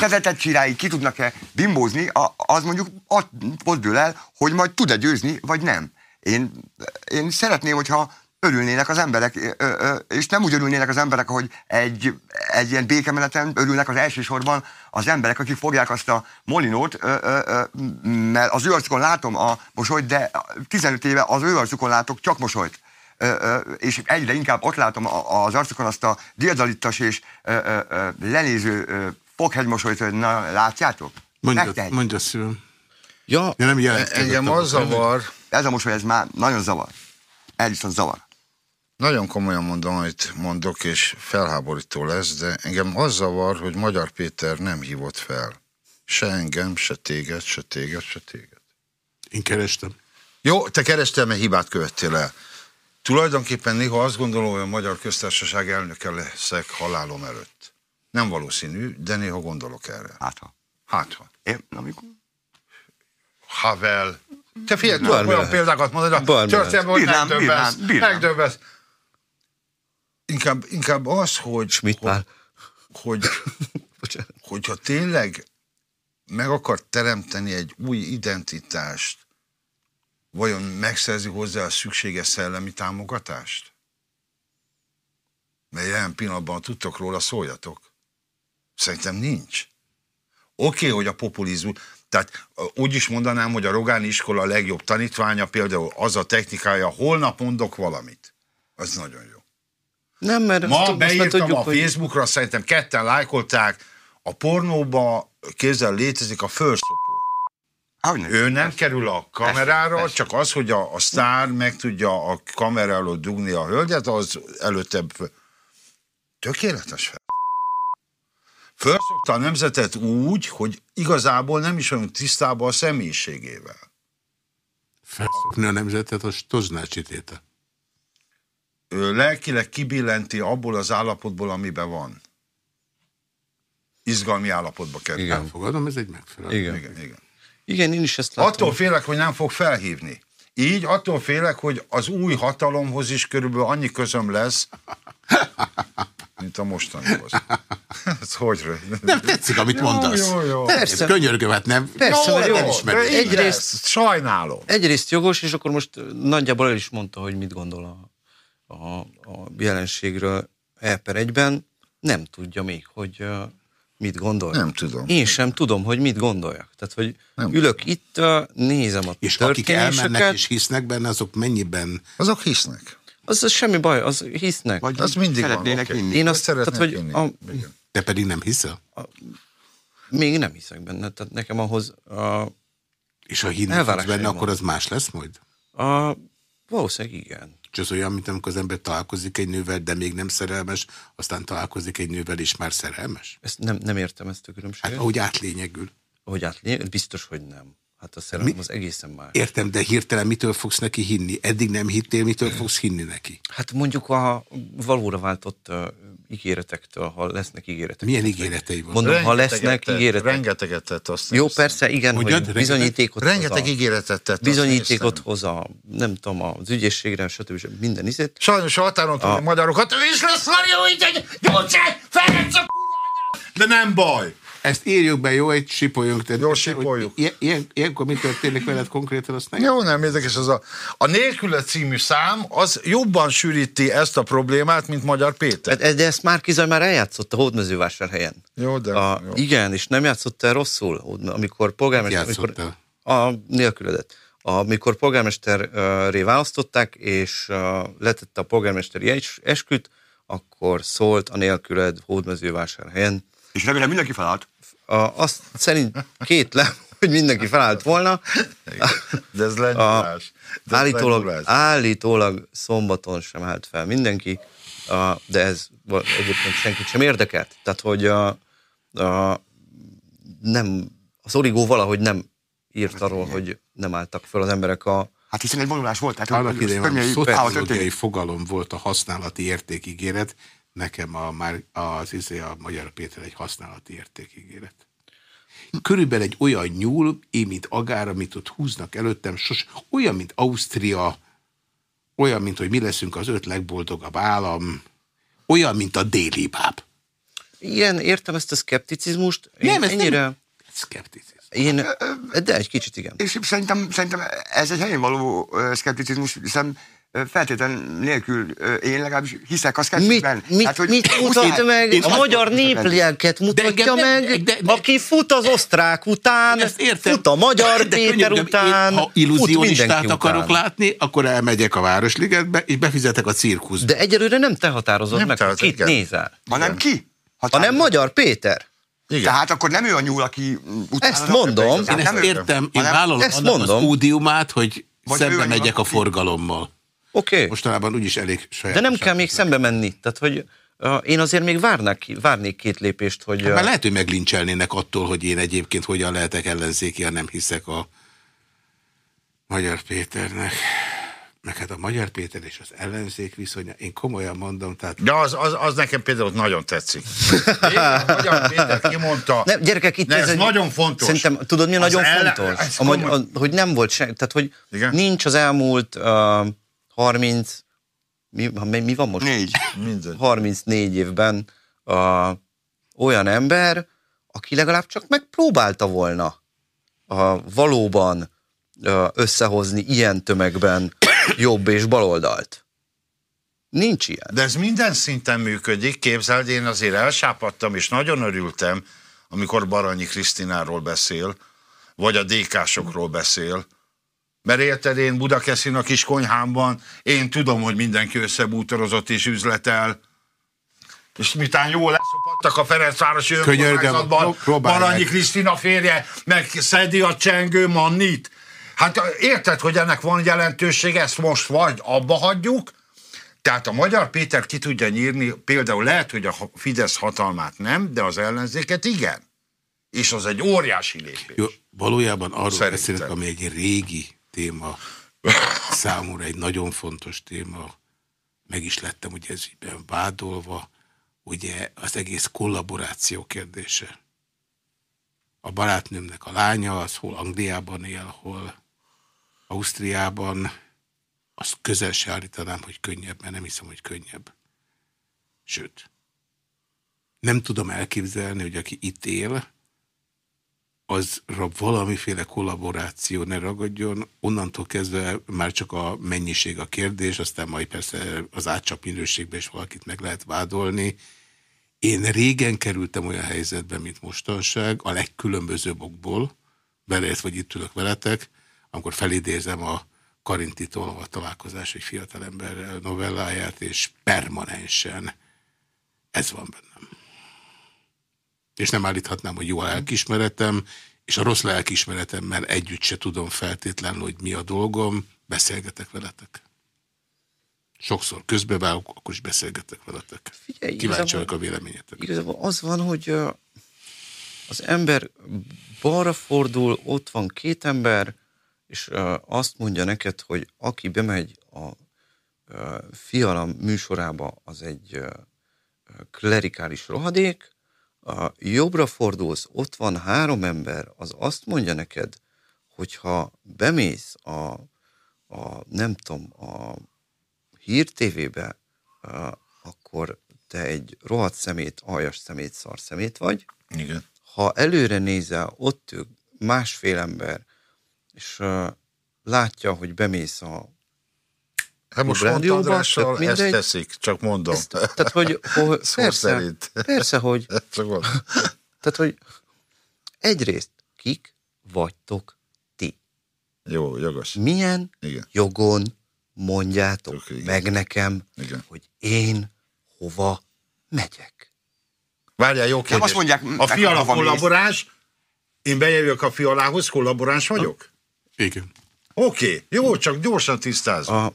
szeretett csirái ki tudnak-e bimbózni, a, az mondjuk ott, ott dől el, hogy majd tud-e győzni, vagy nem. Én, én szeretném, hogyha örülnének az emberek, ö, ö, és nem úgy örülnének az emberek, hogy egy, egy ilyen békemeneten örülnek az elsősorban az emberek, akik fogják azt a molinót, ö, ö, ö, mert az ő arcukon látom a mosolyt, de 15 éve az ő arcukon látok csak mosolyt. És egyre inkább ott látom a- az arcukon azt a diadalittas és lenéző ö, foghegymosolyt, hogy na, látjátok? Mondja, mondja szívem. Ja, Ja, nem jelentkezett Engem az zavar, Ez a mosoly, ez már nagyon zavar. Ez viszont zavar. nagyon komolyan mondom, amit mondok, és felháborító lesz, de engem az zavar, hogy Magyar Péter nem hívott fel. Se engem, se téged, se téged, se téged. Én kerestem. Jó, te kerestél, mert hibát követtél el. Tulajdonképpen néha azt gondolom, hogy a Magyar Köztársaság elnöke leszek halálom előtt. Nem valószínű, de néha gondolok erre. Hát ha. Hát, ha. Én, amikor... Havel. Te figyelj, tudok olyan példákat mondani, a Bármi történetben, hogy megdöbbesz. Megdöbbesz. Inkább, inkább az, hogy, hogy, hogy, hogyha tényleg meg akar teremteni egy új identitást, vajon megszerzi hozzá a szükséges szellemi támogatást? Mert jelen pillanatban tudtok róla, szóljatok. Szerintem nincs. Oké, okay, hogy a populizmus, tehát úgy is mondanám, hogy a Rogáni iskola a legjobb tanítványa, például az a technikája, holnap mondok valamit. Az nagyon jó. Nem, mert Ma azt beírtam tudjuk, a hogy... Facebookra, szerintem ketten lájkolták, a pornóba kézzel létezik a fölszopó. Ahogy nem. Ő nem kerül a kamerára, persze. csak az, hogy a, a sztár meg tudja a kamera előtt dugni a hölgyet, az előtte tökéletes fel. Fölszokta a nemzetet úgy, hogy igazából nem is vagyunk tisztában a személyiségével. Felszokni a nemzetet a Stoznácsi téte. Ő lelkileg kibillenti abból az állapotból, amiben van. izgalmi állapotba kerül. Igen. Elfogadom, ez egy megfelelő. Igen. Igen, igen. Igen, én is ezt látom. Attól félek, hogy nem fog felhívni. Így attól félek, hogy az új hatalomhoz is körülbelül annyi közöm lesz, mint a mostanihoz. Ez hogy? Nem tetszik, amit mondasz. Jó, jó. Persze. Könyörgöm, hát nem. Persze, jó, hogy jó. nem Egyrészt- lesz. Sajnálom. Egyrészt jogos, és akkor most nagyjából el is mondta, hogy mit gondol a, a, a jelenségről E per egyben. Nem tudja még, hogy uh, mit gondol. Nem tudom. Én sem tudom, hogy mit gondoljak. Tehát, hogy Nem ülök itt, nézem a És akik elmennek és hisznek benne, azok mennyiben Azok hisznek. az, az semmi baj, az hisznek. Vagy Az mindig szeretnének van, vinni. Én Azt azt, tehát, szeretnék hogy a, te pedig nem hiszel? még nem hiszek benne. Tehát nekem ahhoz a, És ha hinni benne, van. akkor az más lesz majd? a valószínűleg igen. És az olyan, mint amikor az ember találkozik egy nővel, de még nem szerelmes, aztán találkozik egy nővel, és már szerelmes? Ezt nem, nem értem ezt a Hát különbséget. ahogy átlényegül. Hogy át, biztos, hogy nem. Hát a szerelem Mi- az egészen más. Értem, de hirtelen mitől fogsz neki hinni? Eddig nem hittél, mitől fogsz hinni neki? Hát mondjuk a valóra váltott uh, ígéretektől, ha lesznek ígéretek. Milyen ígéretei van? Mondom, ha lesznek tett, ígéretek. Rengeteget tett azt. Jó, hiszem. persze, igen, Ugyan, hogy rengeteg? bizonyítékot Rengeteg hoz a, ígéretet tett. bizonyítékot hoz a, nem tudom, az ügyészségre, stb. stb. minden izét. Sajnos a határon A- magyarokat, ő is lesz így egy gyógyszer, Ferenc a! De nem baj. Ezt írjuk be, jó, egy sipoljunk. Tehát, Jó, sipoljuk. hogy Ilyen, ilyen, ilyenkor mi történik veled konkrétan, azt nem. Jó, nem érdekes az a... A nélküle című szám, az jobban sűríti ezt a problémát, mint Magyar Péter. De, de ezt már Kizaj már eljátszott a hódmezővásárhelyen. Jó, de... A, jó. Igen, és nem játszott el rosszul, amikor polgármester... Amikor, a nélküledet. Amikor polgármesterré választották, és letette a polgármesteri es- esküt, akkor szólt a nélküled hódmezővásárhelyen. És remélem mindenki felállt. A, azt szerint kétlem, hogy mindenki felállt volna. De ez A, lenyúlás. De állítólag, lenyúlás. állítólag szombaton sem állt fel mindenki, a, de ez egyébként senkit sem érdekelt. Tehát, hogy a, a, nem, az origó valahogy nem írt arról, hogy nem álltak fel az emberek a... Hát hiszen egy vonulás volt. Tehát, Annak idején könnyű- szociológiai fogalom volt a használati értékígéret, nekem a, már az izé a Magyar Péter egy használati értékígéret. Körülbelül egy olyan nyúl, én, mint agár, amit ott húznak előttem, sos, olyan, mint Ausztria, olyan, mint hogy mi leszünk az öt legboldogabb állam, olyan, mint a déli báb. Igen, értem ezt a szkepticizmust. Én Nem, ez nem- ennyire... Szkepticizmus. Én, de egy kicsit igen. És szerintem, szerintem ez egy helyén való szkepticizmus, hiszen feltétlen nélkül én legalábbis hiszek a szkepticizmusban. Mit, mit, Hát, hogy- mit mutat meg? én a magyar néplelket mutatja nem- meg, de- de- aki fut az osztrák után, ezt értem. fut a magyar De Péter könyörgöm, után, én, ha illúzionistát akarok után. látni, akkor elmegyek a Városligetbe, és befizetek a cirkuszba. De egyelőre nem te határozod Nem meg, te, hogy kit igen. nézel, Hanem ki? hanem Magyar Péter. Igen. Tehát akkor nem ő a nyúl, aki utána... Ezt mondom. Én Tehát ezt nem értem, én vállalom annak mondom. az ódiumát, hogy szembe megyek a forgalommal. Oké, okay. Mostanában úgyis elég saját. de nem kell még szembe menni. Tehát, hogy uh, én azért még várnak, várnék két lépést, hogy... Hát Uh, már lehet, hogy meglincselnének attól, hogy én egyébként hogyan lehetek ellenzéki, ha nem hiszek a Magyar Péternek. Meg hát a Magyar Péter és az ellenzék viszonya, én komolyan mondom, tehát De az, az, az nekem például nagyon tetszik. Én, a Magyar Péter kimondta, nem, gyerekek, itt de ez, egy- nagyon fontos. Szerintem, tudod, mi nagyon ellen- fontos? ez a, hogy nem volt se, tehát hogy Igen? nincs az elmúlt uh, 30, mi, mi, van most? Négy. Mindegy. 34 évben uh, olyan ember, aki legalább csak megpróbálta volna uh, valóban uh, összehozni ilyen tömegben jobb és baloldalt. Nincs ilyen. De ez minden szinten működik, képzeld, én azért elsápadtam, és nagyon örültem, amikor Baranyi Krisztináról beszél, vagy a DK-sokról beszél. Mert érted, én Budakeszin a kis konyhámban, én tudom, hogy mindenki összebútorozott és üzletel, és mitán jól leszopattak a Ferencvárosi önkormányzatban, Baranyi. Krisztina férje, meg szedi a csengő mannit. Hát érted, hogy ennek van jelentőség, ezt most vagy abba hagyjuk, tehát a Magyar Péter ki tudja nyírni, például lehet, hogy a Fidesz hatalmát nem, de az ellenzéket igen. És az egy óriási lépés. jó, valójában arról Szerintem. beszélek, ami egy régi téma, számomra egy nagyon fontos téma, meg is lettem ugye ez ügyben vádolva, ugye az egész kollaboráció kérdése. a barátnőmnek a lánya, az hol Angliában él, hol Ausztriában, azt közel se állítanám, hogy könnyebb, mert nem hiszem, hogy könnyebb. Sőt, nem tudom elképzelni, hogy aki itt él, azra valamiféle kollaboráció ne ragadjon, onnantól kezdve már csak a mennyiség a kérdés, aztán majd persze az átcsap minőségben is valakit meg lehet vádolni. Én régen kerültem olyan helyzetbe, mint mostanság, a legkülönbözőbb okból, beleért, vagy itt ülök veletek, amikor felidézem a Karintitól a találkozás egy fiatalemberrel novelláját, és permanensen ez van bennem. És nem állíthatnám, hogy jó a lelkismeretem, és a rossz lelkismeretemmel együtt se tudom feltétlenül, hogy mi a dolgom, beszélgetek veletek. Sokszor közbevágok, akkor is beszélgetek veletek. Figyelj, Kíváncsi vagyok a véleményetek. Igazából az van, hogy az ember balra fordul, ott van két ember, és azt mondja neked, hogy aki bemegy a fialam műsorába, az egy klerikális rohadék, a jobbra fordulsz, ott van három ember, az azt mondja neked, hogyha bemész a, a nem tudom, a hírtévébe, akkor te egy rohadt szemét, aljas szemét, szar szemét vagy. Igen. Ha előre nézel, ott ők másfél ember, és uh, látja, hogy bemész a Hát most Andrással ezt teszik, csak mondom. Ezt, tehát, hogy, hogy persze, szerint. persze, hogy csak tehát, hogy egyrészt kik vagytok ti? Jó, jogos. Milyen Igen. jogon mondjátok Tök, meg nekem, Igen. hogy én hova megyek? Várjál, jó kérdés. azt mondják, a fiala kollaboráns, én bejövök a fialához, kollaboráns vagyok? Igen. Oké, okay, jó, csak gyorsan tisztázom. A,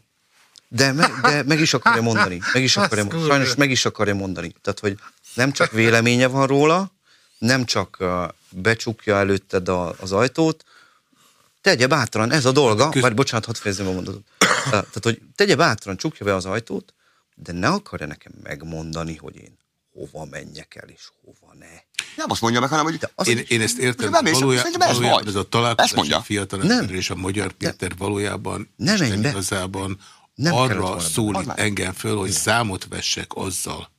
de, me, de meg is akarja mondani. Meg is akarja, mondani. sajnos meg is akarja mondani. Tehát, hogy nem csak véleménye van róla, nem csak becsukja előtted a, az ajtót, tegye bátran, ez a dolga, bár bocsánat, hadd fejezzem a mondatot. Tehát, hogy tegye bátran, csukja be az ajtót, de ne akarja nekem megmondani, hogy én hova menjek el, és hova ne. Nem azt mondja meg, hanem hogy... Az én, én ezt értem, hogy valójában, ez, valójában ez a találkozás a fiatal nem. és a magyar Péter valójában nem igazában nem arra szólít engem föl, hogy számot vessek azzal,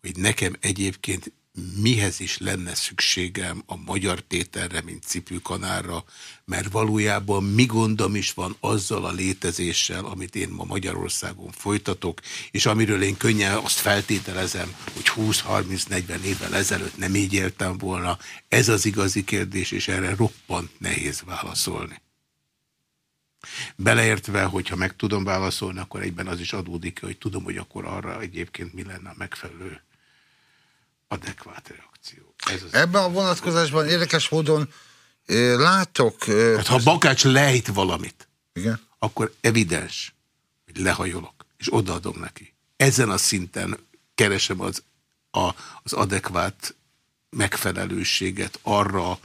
hogy nekem egyébként mihez is lenne szükségem a magyar tételre, mint cipőkanárra, mert valójában mi gondom is van azzal a létezéssel, amit én ma Magyarországon folytatok, és amiről én könnyen azt feltételezem, hogy 20-30-40 évvel ezelőtt nem így éltem volna. Ez az igazi kérdés, és erre roppant nehéz válaszolni. Beleértve, hogyha meg tudom válaszolni, akkor egyben az is adódik, hogy tudom, hogy akkor arra egyébként mi lenne a megfelelő adekvát reakció. Ez az Ebben a vonatkozásban érdekes módon látok... Hát, ha Bakács lejt valamit, Igen? akkor evidens, hogy lehajolok, és odaadom neki. Ezen a szinten keresem az, a, az adekvát megfelelőséget arra,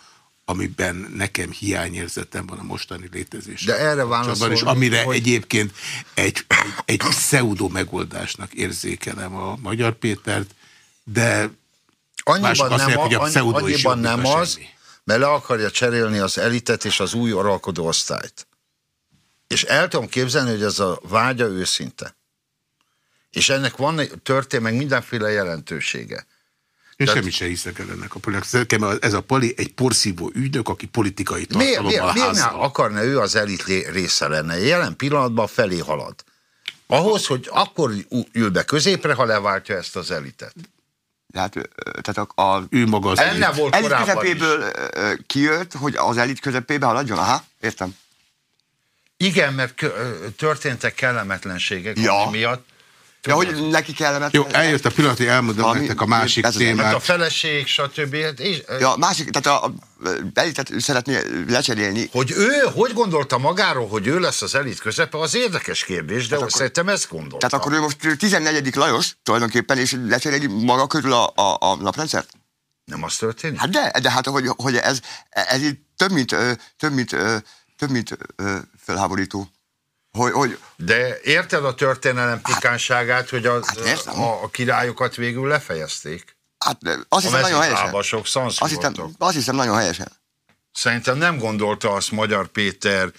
amiben nekem hiányérzetem van a mostani létezés. De erre válaszolni, És amire hogy... egyébként egy, egy, egy pseudo megoldásnak érzékelem a Magyar Pétert, de annyiban nem, mondják, hogy a annyi, annyiban nem az, semmi. mert le akarja cserélni az elitet és az új uralkodó osztályt. És el tudom képzelni, hogy ez a vágya őszinte. És ennek van, történt meg mindenféle jelentősége. Én Tehát... semmit se hiszek el ennek a politikai. Ez a pali egy porszívó ügynök, aki politikai tartalommal miért, miért, miért akarna ő az elit része lenne? Jelen pillanatban felé halad. Ahhoz, hogy akkor ül be középre, ha leváltja ezt az elitet. Tehát, tehát a, a ő maga az elit, volt elit közepéből is. kijött, hogy az elit közepébe haladjon? Aha, értem. Igen, mert történtek kellemetlenségek, ja. miatt Ja, hogy neki kellene. Jó, eljött a pillanat, hogy elmondom Ami, nektek a másik témát. Hát a feleség, stb. Hát és, ja, másik, tehát a, a elitet szeretné lecserélni. Hogy ő, hogy gondolta magáról, hogy ő lesz az elit közepe, az érdekes kérdés, de akkor, szerintem ezt gondolta. Tehát akkor ő most 14. Lajos tulajdonképpen, és lecseréli maga körül a, a, a naprendszert? Nem az történik? Hát de, de hát hogy, hogy ez, ez így több, mint, több, mint, több, mint felháborító. Hogy, hogy... De érted a történelem pikánságát, hogy a, hát, a, a királyokat végül lefejezték? Hát azt hiszem nagyon helyesen. Lábasok, azt hiszem, azt hiszem nagyon helyesen. Szerintem nem gondolta azt Magyar Péter,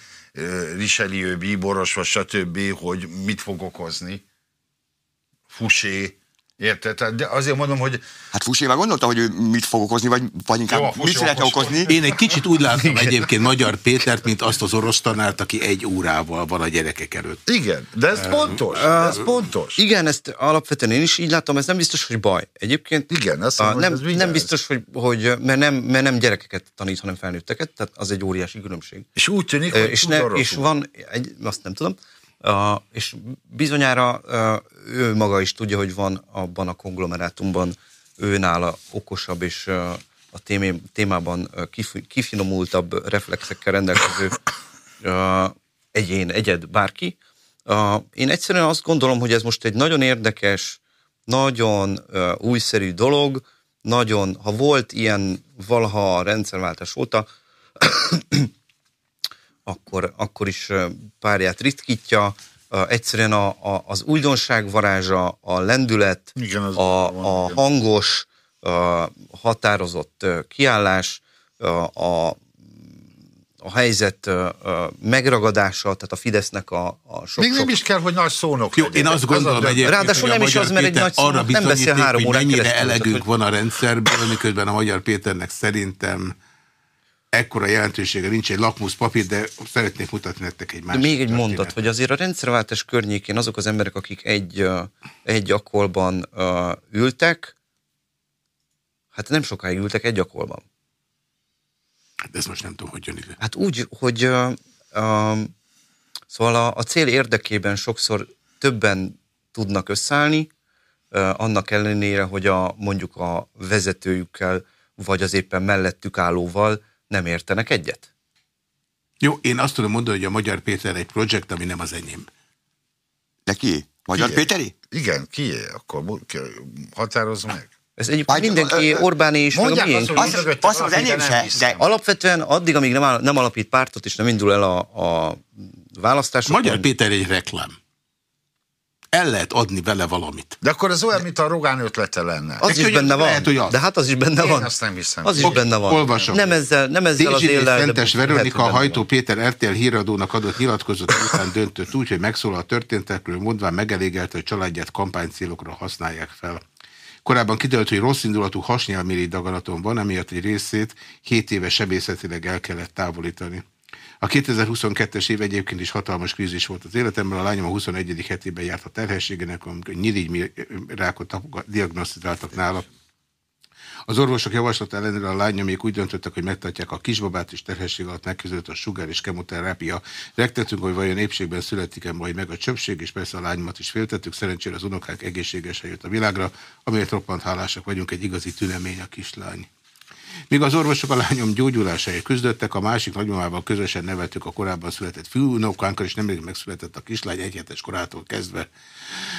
Richelieu, Bíboros, vagy stb., hogy mit fog okozni. Fusé, Érted? De azért mondom, hogy... Hát Fusé már gondolta, hogy ő mit fog okozni, vagy, vagy inkább Jó, mit szeretne okozni. Én egy kicsit úgy látom Igen. egyébként Magyar Pétert, mint azt az orosz tanárt, aki egy órával van a gyerekek előtt. Igen, de ez pontos. Uh, ez pontos. Igen, ezt alapvetően én is így látom, ez nem biztos, hogy baj. Egyébként Igen, azt mondom, nem, ez nem biztos, hogy, hogy mert, nem, mert nem gyerekeket tanít, hanem felnőtteket, tehát az egy óriási különbség. És úgy tűnik, hogy és, ne, és van, egy, azt nem tudom, És bizonyára ő maga is tudja, hogy van abban a konglomerátumban ő nála okosabb és a témé, témában kif, kifinomultabb reflexekkel rendelkező egyén, egyed, bárki. Én egyszerűen azt gondolom, hogy ez most egy nagyon érdekes, nagyon újszerű dolog, nagyon, ha volt ilyen valaha a rendszerváltás óta, akkor, akkor is párját ritkítja. Egyszerűen a, a, az újdonság varázsa, a lendület, igen, a, van, a hangos, a határozott kiállás, a, a a helyzet megragadása, tehát a Fidesznek a, a sok, Még nem is kell, hogy nagy szónok Jó, én azt gondolom az egyébként, Ráadásul nem is az, mert egy nagy szónok nem beszél három órát mennyire elegünk van a rendszerben, miközben a Magyar Péternek szerintem ekkora jelentősége nincs egy lakmuszpapír, de szeretnék mutatni nektek egy másik Még egy történet. mondat, hogy azért a rendszerváltás környékén azok az emberek, akik egy, egy akolban ültek, hát nem sokáig ültek egy akolban. Hát ez most nem tudom, hogy jön ide. Hát úgy, hogy uh, szóval a, a cél érdekében sokszor többen tudnak összeállni, uh, annak ellenére, hogy a, mondjuk a vezetőjükkel, vagy az éppen mellettük állóval nem értenek egyet? Jó, én azt tudom mondani, hogy a Magyar Péter egy projekt, ami nem az enyém. De ki? Magyar kié? Péteri? Igen, kié? Akkor határozz meg. Ez egyébként mindenki Orbáné is, meg a miénk. Az, az, az, az enyém se, de... Alapvetően addig, amíg nem, nem alapít pártot és nem indul el a, a választás. Magyar Péter egy reklám el lehet adni vele valamit. De akkor ez olyan, mint a Rogán ötlete lenne. Az is benne van. Lehet, hogy az. De hát az is benne Én van. azt nem hiszem. Az is benne van. Olvasom. Nem ezzel, nem ezzel az éllel. Fentes Veronika a Hajtó Péter RTL híradónak adott nyilatkozat után döntött úgy, hogy megszólal a történtekről, mondván megelégelt, hogy családját kampánycélokra használják fel. Korábban kiderült, hogy rossz indulatú hasnyálméri daganaton van, emiatt egy részét 7 éve sebészetileg el kellett távolítani. A 2022-es év egyébként is hatalmas krízis volt az életemben. A lányom a 21. hetében járt a terhességenek, amikor nyirigy rákot diagnosztizáltak nála. Az orvosok javaslat ellenére a lányomék úgy döntöttek, hogy megtartják a kisbabát, és terhesség alatt megküzdött a sugár és kemoterápia. Rektettünk, hogy vajon épségben születik-e majd meg a csöpség, és persze a lányomat is féltettük. Szerencsére az unokák egészségesen jött a világra, amiért roppant hálásak vagyunk, egy igazi tünemény a kislány. Míg az orvosok a lányom gyógyulásáért küzdöttek, a másik nagymamával közösen nevettük a korábban született fiúnokánkkal, és nemrég megszületett a kislány egy hetes korától kezdve.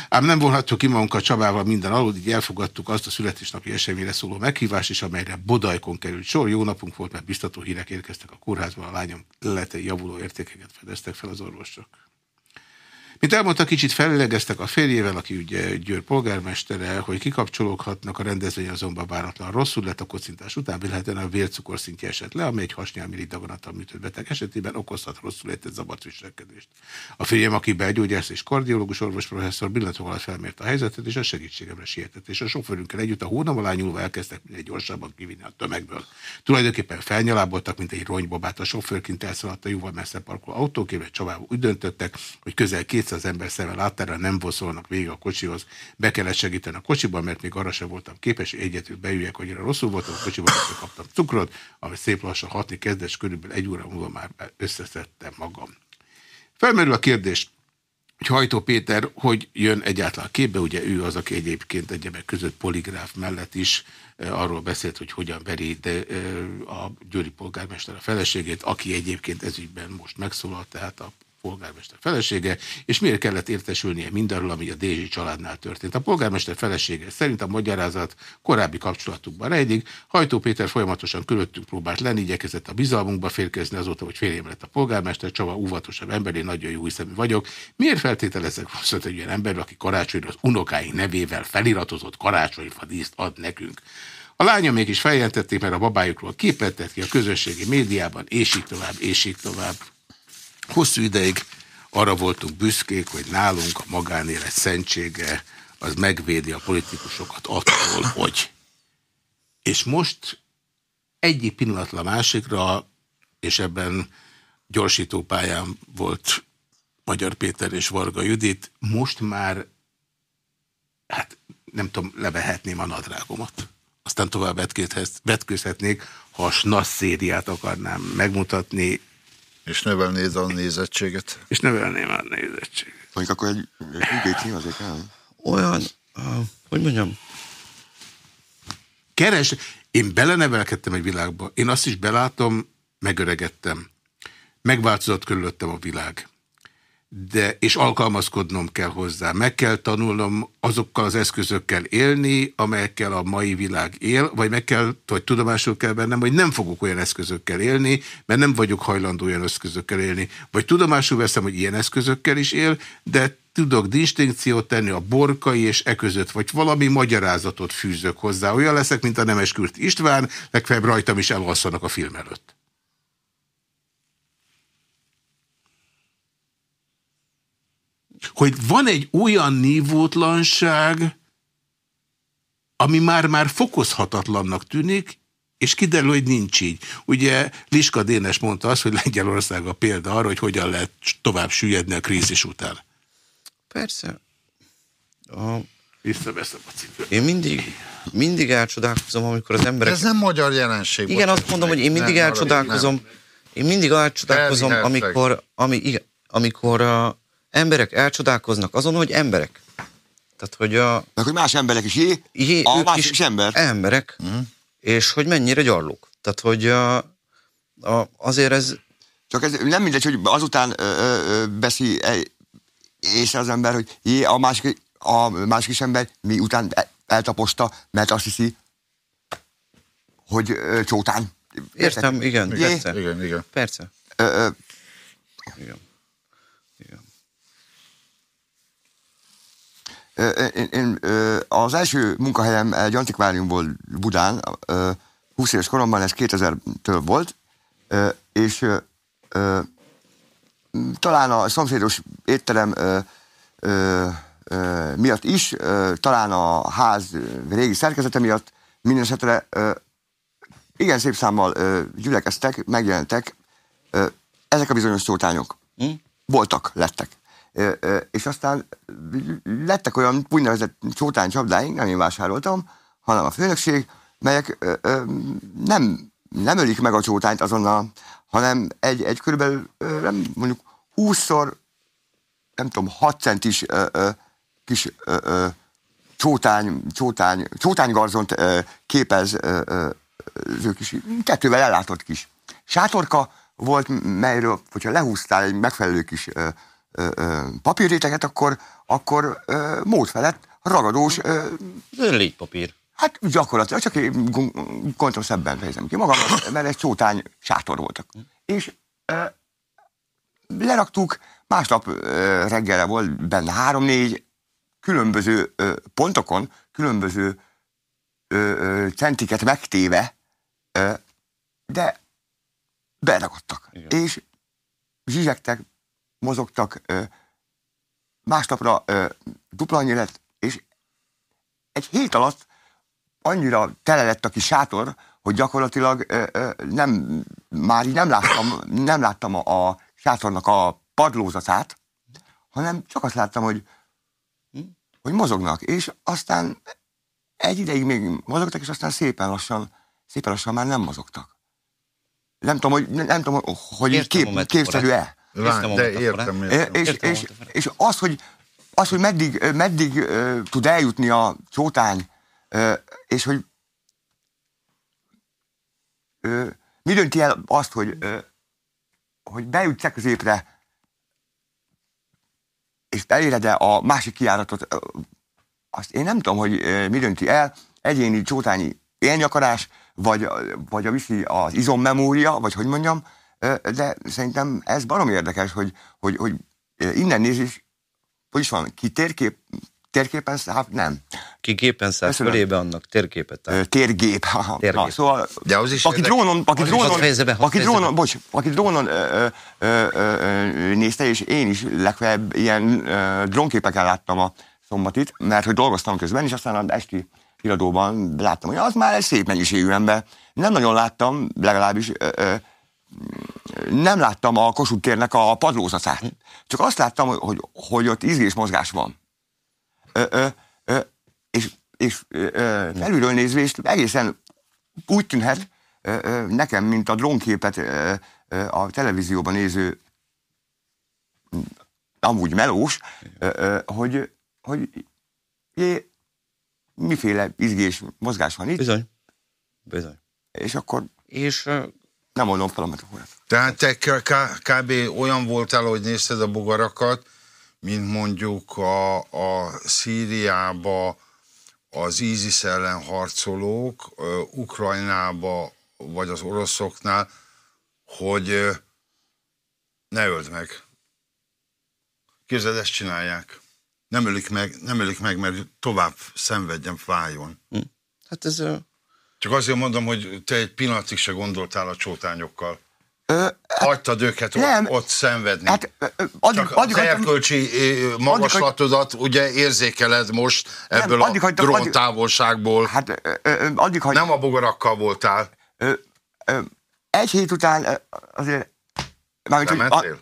Ám nem vonhatjuk ki magunkat Csabával minden alul, így elfogadtuk azt a születésnapi eseményre szóló meghívást is, amelyre Bodajkon került sor. Jó napunk volt, mert biztató hírek érkeztek a kórházba, a lányom lete javuló értékeket fedeztek fel az orvosok. Mint elmondta, kicsit fellegeztek a férjével, aki ugye Győr polgármestere, hogy kikapcsolódhatnak, a rendezvény azonban váratlan rosszul lett a kocintás után, véletlenül a vércukor szintje esett le, ami egy hasnyálmiri daganattal műtött beteg esetében okozhat rosszul létett zabart viselkedést. A férjem, aki belgyógyász és kardiológus orvos professzor billentok alatt felmérte a helyzetet, és a segítségemre sietett, és a sofőrünkkel együtt a hónap alá nyúlva elkezdtek minél gyorsabban kivinni a tömegből. Tulajdonképpen felnyaláboltak, mint egy ronybobát. A sofőrként elszaladt a jóval messze parkoló autóképre, Csabába úgy döntöttek, hogy közel 200 ember szeme láttára nem voszolnak végig a kocsihoz. Be kellett segíteni a kocsiban, mert még arra sem voltam képes, egyetül beüljek, hogy rosszul voltam a kocsiban, kaptam cukrot, ami szép lassan hatni kezdett, körülbelül egy óra múlva már összeszedtem magam. Felmerül a kérdés, hogy Hajtó Péter hogy jön egyáltalán képbe, ugye ő az, aki egyébként egyebek között poligráf mellett is e, arról beszélt, hogy hogyan veri de, e, a győri polgármester a feleségét, aki egyébként ezügyben most megszólalt, tehát a polgármester felesége, és miért kellett értesülnie mindarról, ami a Dézsi családnál történt. A polgármester felesége szerint a magyarázat korábbi kapcsolatukban rejlik. Hajtó Péter folyamatosan körülöttünk próbált lenni, igyekezett a bizalmunkba férkezni azóta, hogy férjem lett a polgármester, Csaba óvatosabb ember, én nagyon jó hiszemű vagyok. Miért feltételezek azt, hogy olyan ember, aki karácsonyra az unokái nevével feliratozott karácsonyfadíszt ad nekünk? A lánya mégis feljelentették, mert a babájukról képet tett ki a közösségi médiában, és így tovább, és így tovább. Hosszú ideig arra voltunk büszkék, hogy nálunk a magánélet szentsége az megvédi a politikusokat attól, hogy. És most egyik pillanatla másikra, és ebben gyorsító pályán volt Magyar Péter és Varga Judit, most már, hát nem tudom, levehetném a nadrágomat aztán tovább vetkőzhetnék, ha a SNASZ szériát akarnám megmutatni. És növelnéd a nézettséget? És növelném a nézettséget. Mondjuk akkor egy, egy cím azért kell. Olyan, uh, hogy mondjam? Keres, én belenevelkedtem egy világba. Én azt is belátom, megöregettem. Megváltozott körülöttem a világ de, és alkalmazkodnom kell hozzá. Meg kell tanulnom azokkal az eszközökkel élni, amelyekkel a mai világ él, vagy meg kell, vagy tudomásul kell bennem, hogy nem fogok olyan eszközökkel élni, mert nem vagyok hajlandó olyan eszközökkel élni. Vagy tudomásul veszem, hogy ilyen eszközökkel is él, de tudok distinkciót tenni a borkai és e között, vagy valami magyarázatot fűzök hozzá. Olyan leszek, mint a Nemeskürt István, legfeljebb rajtam is elalszanak a film előtt. Hogy van egy olyan nívótlanság, ami már-már fokozhatatlannak tűnik, és kiderül, hogy nincs így. Ugye Liska Dénes mondta azt, hogy Lengyelország a példa arra, hogy hogyan lehet tovább süllyedni a krízis után. Persze. A... Visszaveszem a cipőt. Én mindig, mindig elcsodálkozom, amikor az emberek... Ez nem magyar jelenség. Igen, azt mondom, hogy én mindig nem, elcsodálkozom, én mindig elcsodálkozom, amikor, ami, igen, amikor a, emberek elcsodálkoznak azon, hogy emberek. Tehát, hogy a... Meg, hogy más emberek is jé, jé a másik is, is ember. Emberek, uh-huh. és hogy mennyire gyarlók. Tehát, hogy a, a, azért ez... Csak ez nem mindegy, hogy azután ö, ö, beszi észre az ember, hogy jé, a másik, a másik is ember mi után eltaposta, mert azt hiszi, hogy ö, csótán. Értem, igen, igen, persze. Igen, igen. Persze. Ö, ö, igen. Én, én, az első munkahelyem egy antikváriumból Budán, 20 éves koromban, ez 2000-től volt, és talán a szomszédos étterem miatt is, talán a ház régi szerkezete miatt, minden esetre igen szép számmal gyülekeztek, megjelentek ezek a bizonyos szótányok. Hm? Voltak, lettek és aztán lettek olyan úgynevezett csótány csapdáink, nem én vásároltam, hanem a főnökség, melyek nem, nem ölik meg a csótányt azonnal, hanem egy, egy körülbelül nem, mondjuk 20-szor, nem tudom, 6 centis kis csótány, csótány, csótánygarzont képez kis, kettővel ellátott kis sátorka volt, melyről, hogyha lehúztál egy megfelelő kis papírréteget, akkor, akkor mód felett ragadós... Légy papír. Hát gyakorlatilag, csak én gondolom szebben fejezem ki magam, mert egy csótány sátor voltak. És e, leraktuk, másnap e, reggelre volt benne három-négy különböző e, pontokon, különböző e, e, centiket megtéve, e, de beragadtak. Igen. És zsizsegtek, mozogtak, másnapra dupla annyi lett, és egy hét alatt annyira tele lett a kis sátor, hogy gyakorlatilag nem, már így nem láttam, nem láttam a, a sátornak a padlózatát, hanem csak azt láttam, hogy, hogy mozognak, és aztán egy ideig még mozogtak, és aztán szépen lassan, szépen lassan már nem mozogtak. Nem tudom, hogy, nem tudom, hogy kép, képszerű-e. Láng, de értem, értem. És, értem és, és az, hogy, az, hogy meddig, meddig uh, tud eljutni a csótány, uh, és hogy uh, mi dönti el azt, hogy, uh, hogy bejut középre és eléred a másik kiáratot, ö, azt én nem tudom, hogy ö, mi dönti el, egyéni csótányi élnyakarás, vagy, vagy a viszi az izommemória, vagy hogy mondjam, de szerintem ez barom érdekes, hogy, hogy, hogy innen nézés, hogy is van, ki térkép, térképen, hát nem, Ki gépen Köszönöm. fölébe, annak térképet áll. Térgép. haha. Térgép. Na, szóval, De az is aki érdekes. drónon, aki Az is- drónon, fejezze be, aki fejezze drónon, be. bocs, aki drónon ö, ö, ö, ö, ö, nézte, és én is legfeljebb ilyen ö, drónképeken láttam a szombatit, mert hogy dolgoztam közben, és aztán az esti híradóban láttam, hogy az már egy szép mennyiségű ember. Nem nagyon láttam, legalábbis ö, ö, nem láttam a Kossuth térnek a padlózatát. Csak azt láttam, hogy, hogy, ott izgés mozgás van. Ö, ö, ö, és és ö, felülről nézvést egészen úgy tűnhet ö, ö, nekem, mint a drónképet ö, ö, a televízióban néző amúgy melós, ö, ö, hogy, hogy jé, miféle izgés mozgás van itt, Bizony. Bizony. és akkor És nem mondom fel a metaforát. Tehát te kb. olyan voltál, hogy nézted a bogarakat, mint mondjuk a, a Szíriába az ISIS ellen harcolók, Ukrajnába vagy az oroszoknál, hogy ne öld meg. Képzeld, ezt csinálják. Nem ölik meg, nem ölik meg, mert tovább szenvedjen, fájjon. hát ez ö, Csak azért mondom, hogy te egy pillanatig se gondoltál a csótányokkal. Ö, Hagytad őket Nem. ott, szenvedni. hát addig, Csak addig az erkölcsi magaslatodat ugye érzékeled most ebből addig a hagytam- drón addig- távolságból. hát addig hagy, Nem a bogarakkal voltál. ö, ö, egy hét után azért mármint, hogy a,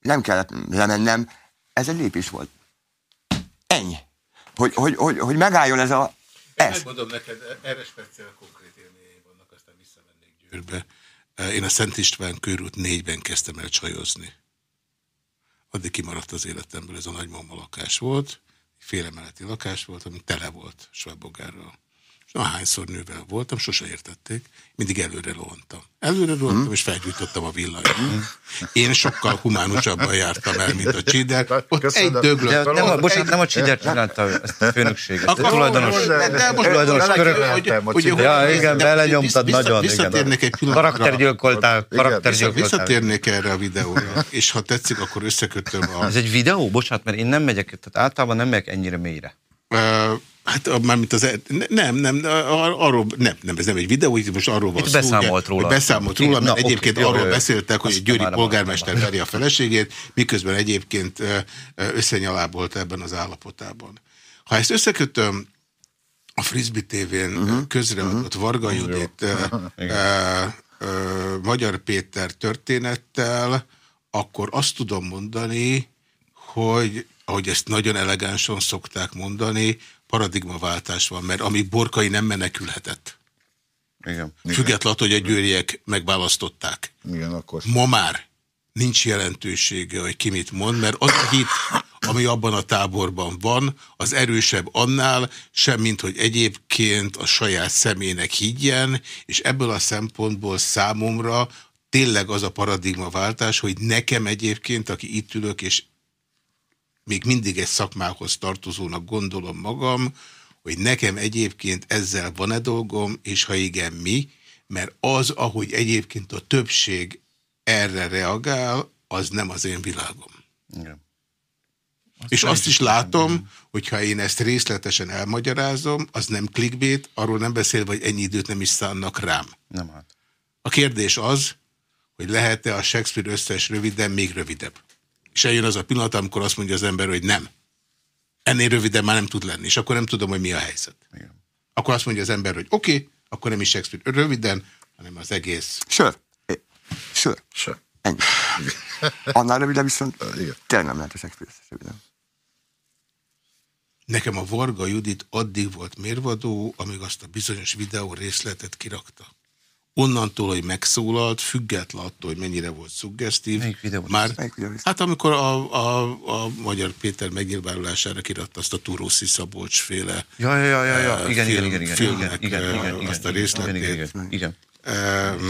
nem kellett lemennem, ez egy lépés volt. Ennyi. Hogy, hogy, hogy, hogy megálljon ez a... Ez. Megmondom neked, erre speciál konkrét élményeim vannak, aztán visszamennék Győrbe. Én a Szent István körút négyben kezdtem el csajozni. Addig kimaradt az életemből, ez a nagymama lakás volt, félemeleti lakás volt, ami tele volt svabogárral. És ahányszor nővel voltam, sose értették, mindig előre rohantam. Előre rohantam, Hmm. és felgyújtottam a villanyt. Én sokkal humánusabban jártam el, mint a Csider. Ott egy Köszönöm. de döglött. nem a, egy- bocsánat, nem a Csider csinálta ezt a főnökséget. A Akkor- tulajdonos. de- de most- tulajdonos de- körök. hogy- Ja, igen, belenyomtad vissza- nagyon. Visszatérnék egy pillanatra. Karaktergyilkoltál, karaktergyilkoltál. visszatérnék erre a videóra, és ha tetszik, akkor összekötöm a... Ez egy videó? Bocsánat, mert én nem megyek, tehát általában nem megyek ennyire mélyre. Uh, hát mármint az, e- ne- nem, nem, arról, nem, nem, ez nem egy videó, itt most arról van Itt szó. beszámolt ugye, róla. Beszámolt róla, mert na, egyébként jó, arról jó, beszéltek, hogy győri polgármester veri a feleségét, miközben egyébként összenyalábolt ebben az állapotában. Ha ezt összekötöm a Frisbee TV-n uh-huh, közreadott uh-huh. Varga Judit, ö, ö, Magyar Péter történettel, akkor azt tudom mondani, hogy ahogy ezt nagyon elegánsan szokták mondani, paradigmaváltás van, mert amíg Borkai nem menekülhetett, Igen. függetlenül, hogy a győriek megválasztották. Igen, akkor. Ma már nincs jelentősége, hogy ki mit mond, mert az a hit, ami abban a táborban van, az erősebb annál, semmint, hogy egyébként a saját személynek higgyen, és ebből a szempontból számomra tényleg az a paradigmaváltás, hogy nekem egyébként, aki itt ülök, és még mindig egy szakmához tartozónak gondolom magam, hogy nekem egyébként ezzel van-e dolgom, és ha igen, mi, mert az, ahogy egyébként a többség erre reagál, az nem az én világom. Igen. És azt is látom, hogyha én ezt részletesen elmagyarázom, az nem clickbait, arról nem beszélve, hogy ennyi időt nem is szánnak rám. Nem hát. A kérdés az, hogy lehet-e a Shakespeare összes röviden még rövidebb. És eljön az a pillanat, amikor azt mondja az ember, hogy nem. Ennél röviden már nem tud lenni, és akkor nem tudom, hogy mi a helyzet. Igen. Akkor azt mondja az ember, hogy oké, okay, akkor nem is Shakespeare röviden, hanem az egész. Sör. Sör. Se. Ennyi. Annál rövidebb viszont Igen. tényleg nem lehet a Shakespeare röviden. Nekem a Varga Judit addig volt mérvadó, amíg azt a bizonyos videó részletet kirakta. Onnantól, hogy megszólalt, független attól, hogy mennyire volt szuggesztív. Melyik videó? Már, Melyik videó? hát amikor a, a, a Magyar Péter megnyilvánulására kiratta azt a Túrószi Szabolcs féle Ja, ja, ja, ja, ja. eh, Igen, igen, film- igen, igen, filmnek, igen, igen, eh, igen, igen, azt a igen, részletét. igen, igen, igen. Ehm,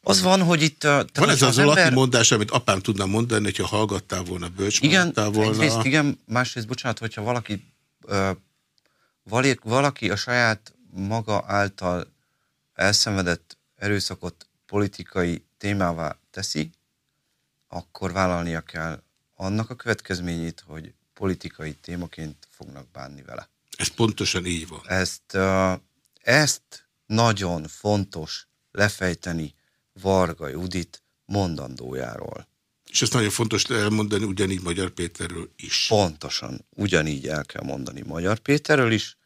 Az van, hogy itt... a- Tehát Van ez az, az ember- mondás, amit apám tudna mondani, hogyha hallgattál volna, bölcs Igen, volna. egyrészt igen, másrészt, bocsánat, hogyha valaki, valaki, valaki a saját maga által elszenvedett erőszakot politikai témává teszi, akkor vállalnia kell annak a következményét, hogy politikai témaként fognak bánni vele. Ez pontosan így van. Ezt, ezt nagyon fontos lefejteni Varga Judit mondandójáról. És ezt nagyon fontos elmondani ugyanígy Magyar Péterről is. Pontosan ugyanígy el kell mondani Magyar Péterről is,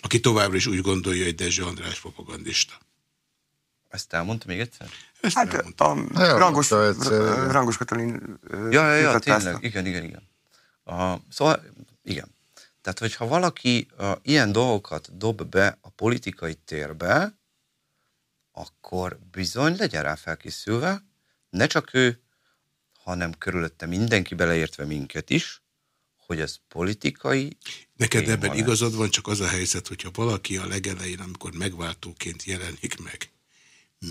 Aki továbbra is úgy gondolja, hogy Dezső András propagandista. Ezt elmondta még egyszer? Ezt Hát elmondtam. a rangos, Elmondta egyszer. rangos Katalin Ja, ja, ja, ezt tényleg, igen, igen, igen. Uh, szóval, igen. Tehát, hogyha valaki uh, ilyen dolgokat dob be a politikai térbe, akkor bizony legyen rá felkészülve, ne csak ő, hanem körülötte mindenki beleértve minket is, hogy ez politikai Neked ebben igazad van, csak az a helyzet, hogyha valaki a legelején, amikor megváltóként jelenik meg,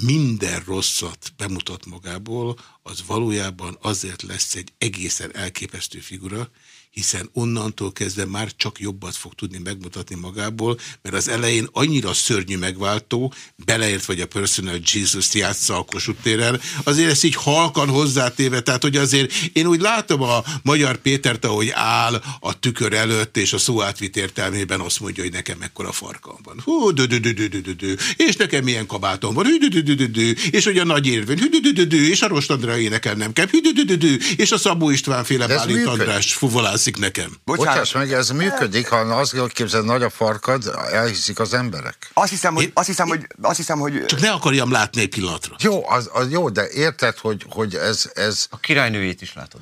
minden rosszat bemutat magából, az valójában azért lesz egy egészen elképesztő figura, hiszen onnantól kezdve már csak jobbat fog tudni megmutatni magából, mert az elején annyira szörnyű megváltó, beleért vagy a Personal Jesus játsza a Kossuth téren, azért ezt így halkan hozzátéve, tehát hogy azért én úgy látom a Magyar Pétert, ahogy áll a tükör előtt, és a szó átvit értelmében azt mondja, hogy nekem mekkora farkam van. Hú, dö, dö, dö, dö, dö, dö, dö. és nekem milyen kabátom van, hű, dö, dö, dö, dö, dö. és hogy a nagy érvény, hű, dö, dö, dö, dö. és a Rostandra énekelnem kell, hű, dö, dö, dö, dö. és a Szabó István féle Bálint. András fuvolászik nekem. Bocsáss meg, ez működik, ha azt képzeled, nagy a farkad, elhiszik az emberek. Azt hiszem, hogy, Én- azt hiszem, hogy, azt hiszem, hogy Csak ne akarjam látni egy pillanatra. Jó, az, az jó, de érted, hogy, hogy ez, ez A királynőjét is látod.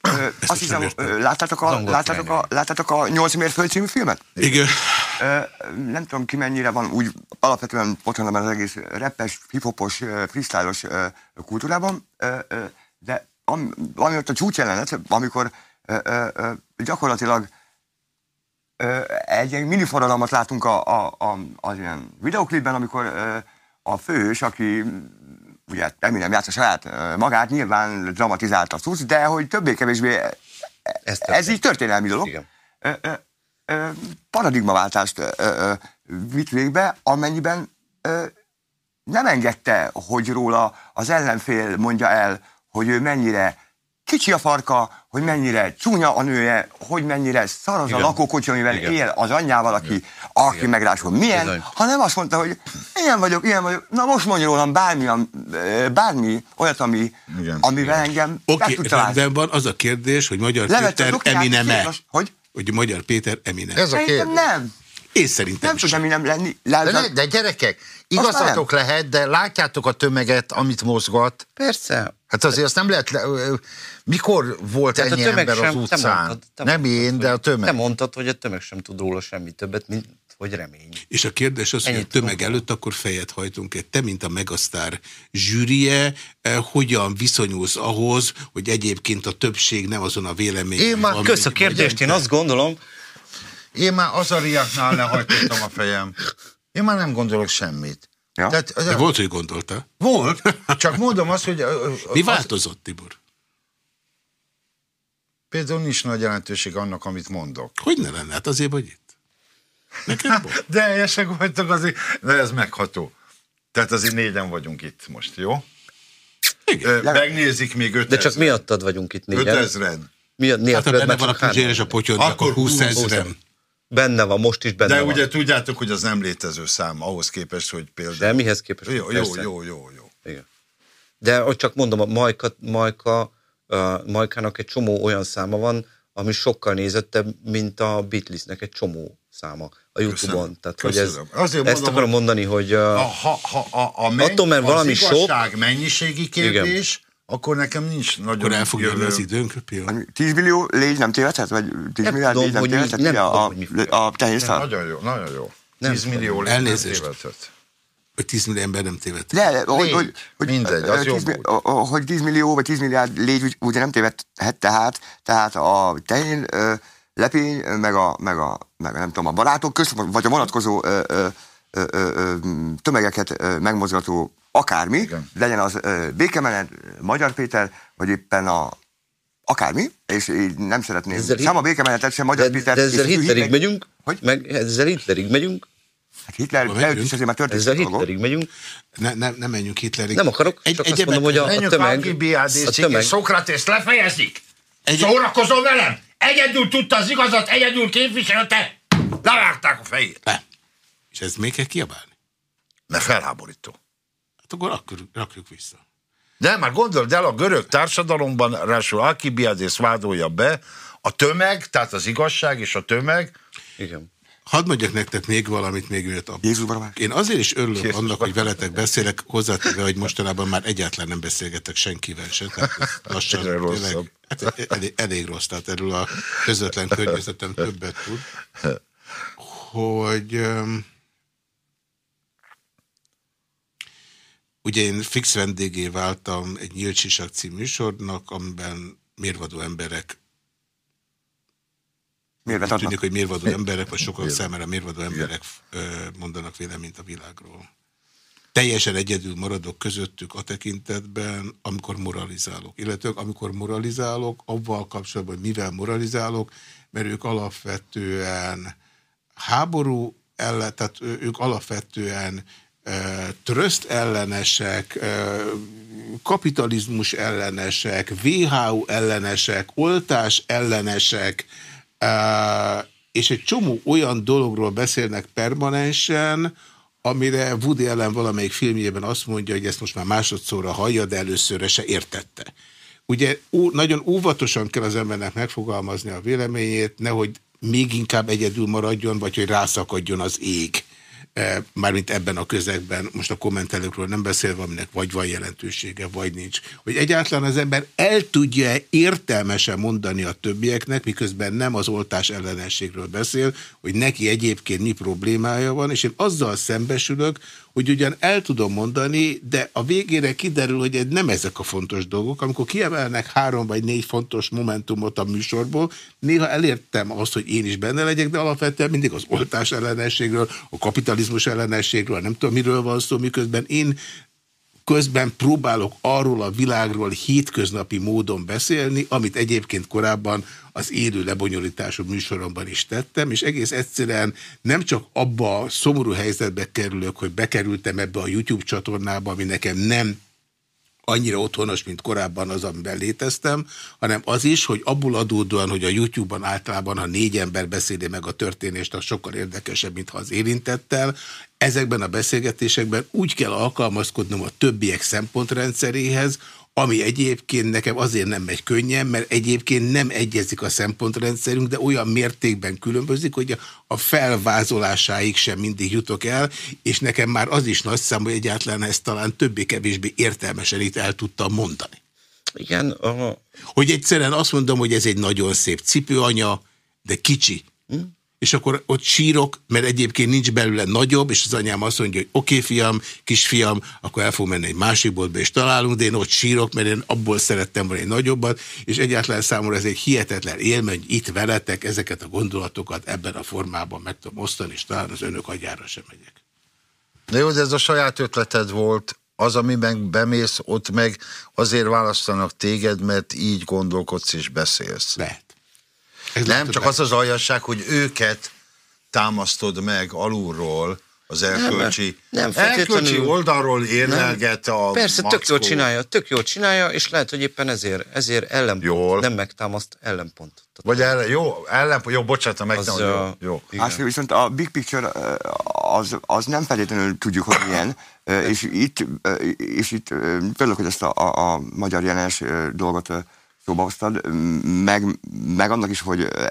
ö, azt hiszem, láttátok a, láttátok, a, láttátok a 8 mérföld című filmet? Igen. Ö, nem tudom ki mennyire van úgy alapvetően otthon az egész ö, freestylos ö, kultúrában, ö, ö, de am, ami ott a csúcsjelenet, amikor ö, ö, ö, gyakorlatilag ö, egy ilyen mini forradalmat látunk a, a, a, az ilyen videoklipben, amikor ö, a főhős, aki ugye Eminem játsza saját magát, nyilván dramatizálta cucc, de hogy többé-kevésbé Ez ez, történt. ez így történelmi dolog. Igen. Ö, ö, ö, paradigmaváltást ö, ö, vitt végbe, amennyiben ö, nem engedte, hogy róla az ellenfél mondja el, hogy ő mennyire kicsi a farka, hogy mennyire csúnya a nője, hogy mennyire szar az a Igen. lakókocsi, amivel Igen. él az anyjával, aki, aki Igen. megrásul. Milyen, Bizony. hanem azt mondta, hogy ilyen vagyok, ilyen vagyok, na most mondja rólam bármi, bármi olyat, ami, Igen. amivel engem meg Oké, találni. rendben van. Az a kérdés, hogy Magyar a Péter Eminem-e? Hogy? Hogy Magyar Péter Eminem. ez a Szerintem kérdés. nem. Én szerintem Nem is. tud Eminem lenni. De, Lázad, ne, de gyerekek, igazatok lehet, de látjátok a tömeget, amit mozgat. Persze. Hát azért azt nem lehet... Le, mikor volt Tehát a ennyi tömeg ember az sem, te utcán? mondtad, te nem mondtad, én, de a hogy- tömeg. Te mondtad, hogy a tömeg sem tud róla semmi többet, mint hogy remény. És a kérdés az, hogy a Ennyit tömeg tudunk. előtt akkor fejet hajtunk-e. Te, mint a Megasztár zsűrie, eh, hogyan viszonyulsz ahhoz, hogy egyébként a többség nem azon a véleményen Én már Kösz a kérdést, én azt gondolom, Én már azariaknál lehajtottam a fejem. Én már nem gondolok semmit. Ja. Tehát, De volt, hogy gondolta. volt, csak mondom azt, hogy... Mi az- változott, Tibor? Például nincs nagy jelentőség annak, amit mondok. Hogy ne lenne? Hát azért vagy itt. Neked volt. De helyesek vagytok azért, de ez megható. Tehát azért négyen vagyunk itt most, jó? Igen. Ö, megnézik még de 5000. csak miattad vagyunk itt négyen. 5000 Miatt, miatt Hát ha benne van a Puzsér és a. Potyont, akkor Akkor 20 húsz ezeren. Benne van, most is benne De van. ugye tudjátok, hogy az nem létező szám ahhoz képest, hogy például... Semmihez képest. Jó, jó, jó, jó, jó. Igen. De hogy csak mondom, a Majka, Majka, uh, Majkának egy csomó olyan száma van, ami sokkal nézettebb, mint a Beatlesnek egy csomó száma a Youtube-on. Köszönöm. Tehát, hogy ez. Azért ezt mondom, akarom mondani, hogy uh, A, ha, ha, a, a menny, Attól, mert valami az sok- mennyiségi kérdés, akkor nekem nincs nagyon... Akkor el fog jönni az időnk, Pion. 10 millió légy nem tévedhet? Vagy 10 Nem milliárd tudom, légy nem hogy tévedhet? nem tudom, a, hogy fog. a tehénszál? Nagyon jó, nagyon jó. Nem 10 millió lé- Elnézést. nem tévedhet. Hogy 10 millió ember nem tévedt. De, hogy, Légy. hogy, hogy, Mindegy, az ö, jobb 10, mi- hogy 10 millió vagy 10 milliárd légy úgy, ugye nem tévedhet, tehát, tehát a tehén, ö, lepény, meg a, meg, a, meg a, nem tudom, a barátok közt, vagy a vonatkozó ö, ö, ö, ö, ö, tömegeket ö, megmozgató akármi, Igen. legyen az békemenet, Magyar Péter, vagy éppen a akármi, és így nem szeretném Ezzel sem a békemenetet, sem Magyar de, Péter. de ezzel Hitlerig meg- megyünk, Hogy? meg ezzel Hitlerig megyünk, Hát Hitler, előtt megyünk? is azért már történt ezzel. Hitlerig megyünk. Ne, ne, nem menjünk Hitlerig. Nem akarok, csak azt egyebet- mondom, hogy a, a tömeg, a tömeg, lefejezik. Egy- Szórakozol velem? Egyedül tudta az igazat, egyedül képviselte. Levágták a fejét. Nem. És ez még kell kiabálni? Ne felháborító. Hát akkor akkor rakjuk vissza. De már gondold el, a görög társadalomban ráadásul Alkibiádész vádolja be, a tömeg, tehát az igazság és a tömeg, igen. Hadd mondjak nektek még valamit, még mielőtt a... Jézus barabás. Én azért is örülök Jézus annak, hogy veletek beszélek, hozzátéve, hogy mostanában már egyáltalán nem beszélgetek senkivel sem. Tehát ez lassan tényleg, hát elég, elég rossz, tehát erről a közvetlen környezetem többet tud. Hogy öm, ugye én fix vendégé váltam egy Nyílt Sisak című műsornak, amiben mérvadó emberek Miért tűnik, hogy mérvadó emberek, vagy sokak számára mérvadó emberek mondanak véleményt a világról. Teljesen egyedül maradok közöttük a tekintetben, amikor moralizálok. Illetve amikor moralizálok, avval kapcsolatban, hogy mivel moralizálok, mert ők alapvetően háború ellen, tehát ők alapvetően tröszt ellenesek, kapitalizmus ellenesek, WHO ellenesek, oltás ellenesek, és egy csomó olyan dologról beszélnek permanensen, amire Woody Allen valamelyik filmjében azt mondja, hogy ezt most már másodszorra hallja, de előszörre se értette. Ugye ó, nagyon óvatosan kell az embernek megfogalmazni a véleményét, nehogy még inkább egyedül maradjon, vagy hogy rászakadjon az ég. E, Mármint ebben a közegben, most a kommentelőkről nem beszélve, aminek vagy van jelentősége, vagy nincs. Hogy egyáltalán az ember el tudja értelmesen mondani a többieknek, miközben nem az oltás ellenességről beszél, hogy neki egyébként mi problémája van, és én azzal szembesülök, hogy ugyan el tudom mondani, de a végére kiderül, hogy nem ezek a fontos dolgok. Amikor kiemelnek három vagy négy fontos momentumot a műsorból, néha elértem azt, hogy én is benne legyek, de alapvetően mindig az oltás ellenességről, a kapitalizmus ellenességről, nem tudom miről van szó, miközben én közben próbálok arról a világról hétköznapi módon beszélni, amit egyébként korábban az élő lebonyolítású műsoromban is tettem, és egész egyszerűen nem csak abba a szomorú helyzetbe kerülök, hogy bekerültem ebbe a YouTube csatornába, ami nekem nem annyira otthonos, mint korábban az, amiben léteztem, hanem az is, hogy abból adódóan, hogy a YouTube-ban általában, ha négy ember beszéli meg a történést, az sokkal érdekesebb, mint ha az érintettel. Ezekben a beszélgetésekben úgy kell alkalmazkodnom a többiek szempontrendszeréhez, ami egyébként nekem azért nem megy könnyen, mert egyébként nem egyezik a szempontrendszerünk, de olyan mértékben különbözik, hogy a- felvázolásáig sem mindig jutok el, és nekem már az is nagy szám, hogy egyáltalán ezt talán többé-kevésbé értelmesen itt el tudtam mondani. Igen, a, Hogy egyszerűen azt mondom, hogy ez egy nagyon szép cipőanya, de kicsi. Hm? És akkor ott sírok, mert egyébként nincs belőle nagyobb, és az anyám azt mondja, hogy oké, okay, fiam, kisfiam, akkor el fog menni egy másik boltba, és találunk, de én ott sírok, mert én abból szerettem volna egy nagyobbat, és egyáltalán számomra ez egy hihetetlen élmény, hogy itt veletek ezeket a gondolatokat ebben a formában meg tudom osztani, és talán az önök agyára sem megyek. De jó, de ez a saját ötleted volt, az, ami meg bemész, ott meg azért választanak téged, mert így gondolkodsz és beszélsz. Lehet. Ez Nem, csak az az aljasság, hogy őket támasztod meg alulról, az erkölcsi, nem feltétlenül. erkölcsi oldalról érlelget a persze, tök mackó. jól csinálja, tök jól csinálja, és lehet, hogy éppen ezért, ezért ellenpont, Jól. nem megtámaszt, ellenpont. Vagy ellen, jó, ellen, jó, bocsánat, meg Az, nem, a- jó, jó. Másfél viszont a big picture az, az nem feltétlenül tudjuk, hogy milyen, és itt, és itt örülök, hogy ezt a, a, a magyar jelenes ö, dolgot szóba hoztad, meg, meg annak is, hogy ö,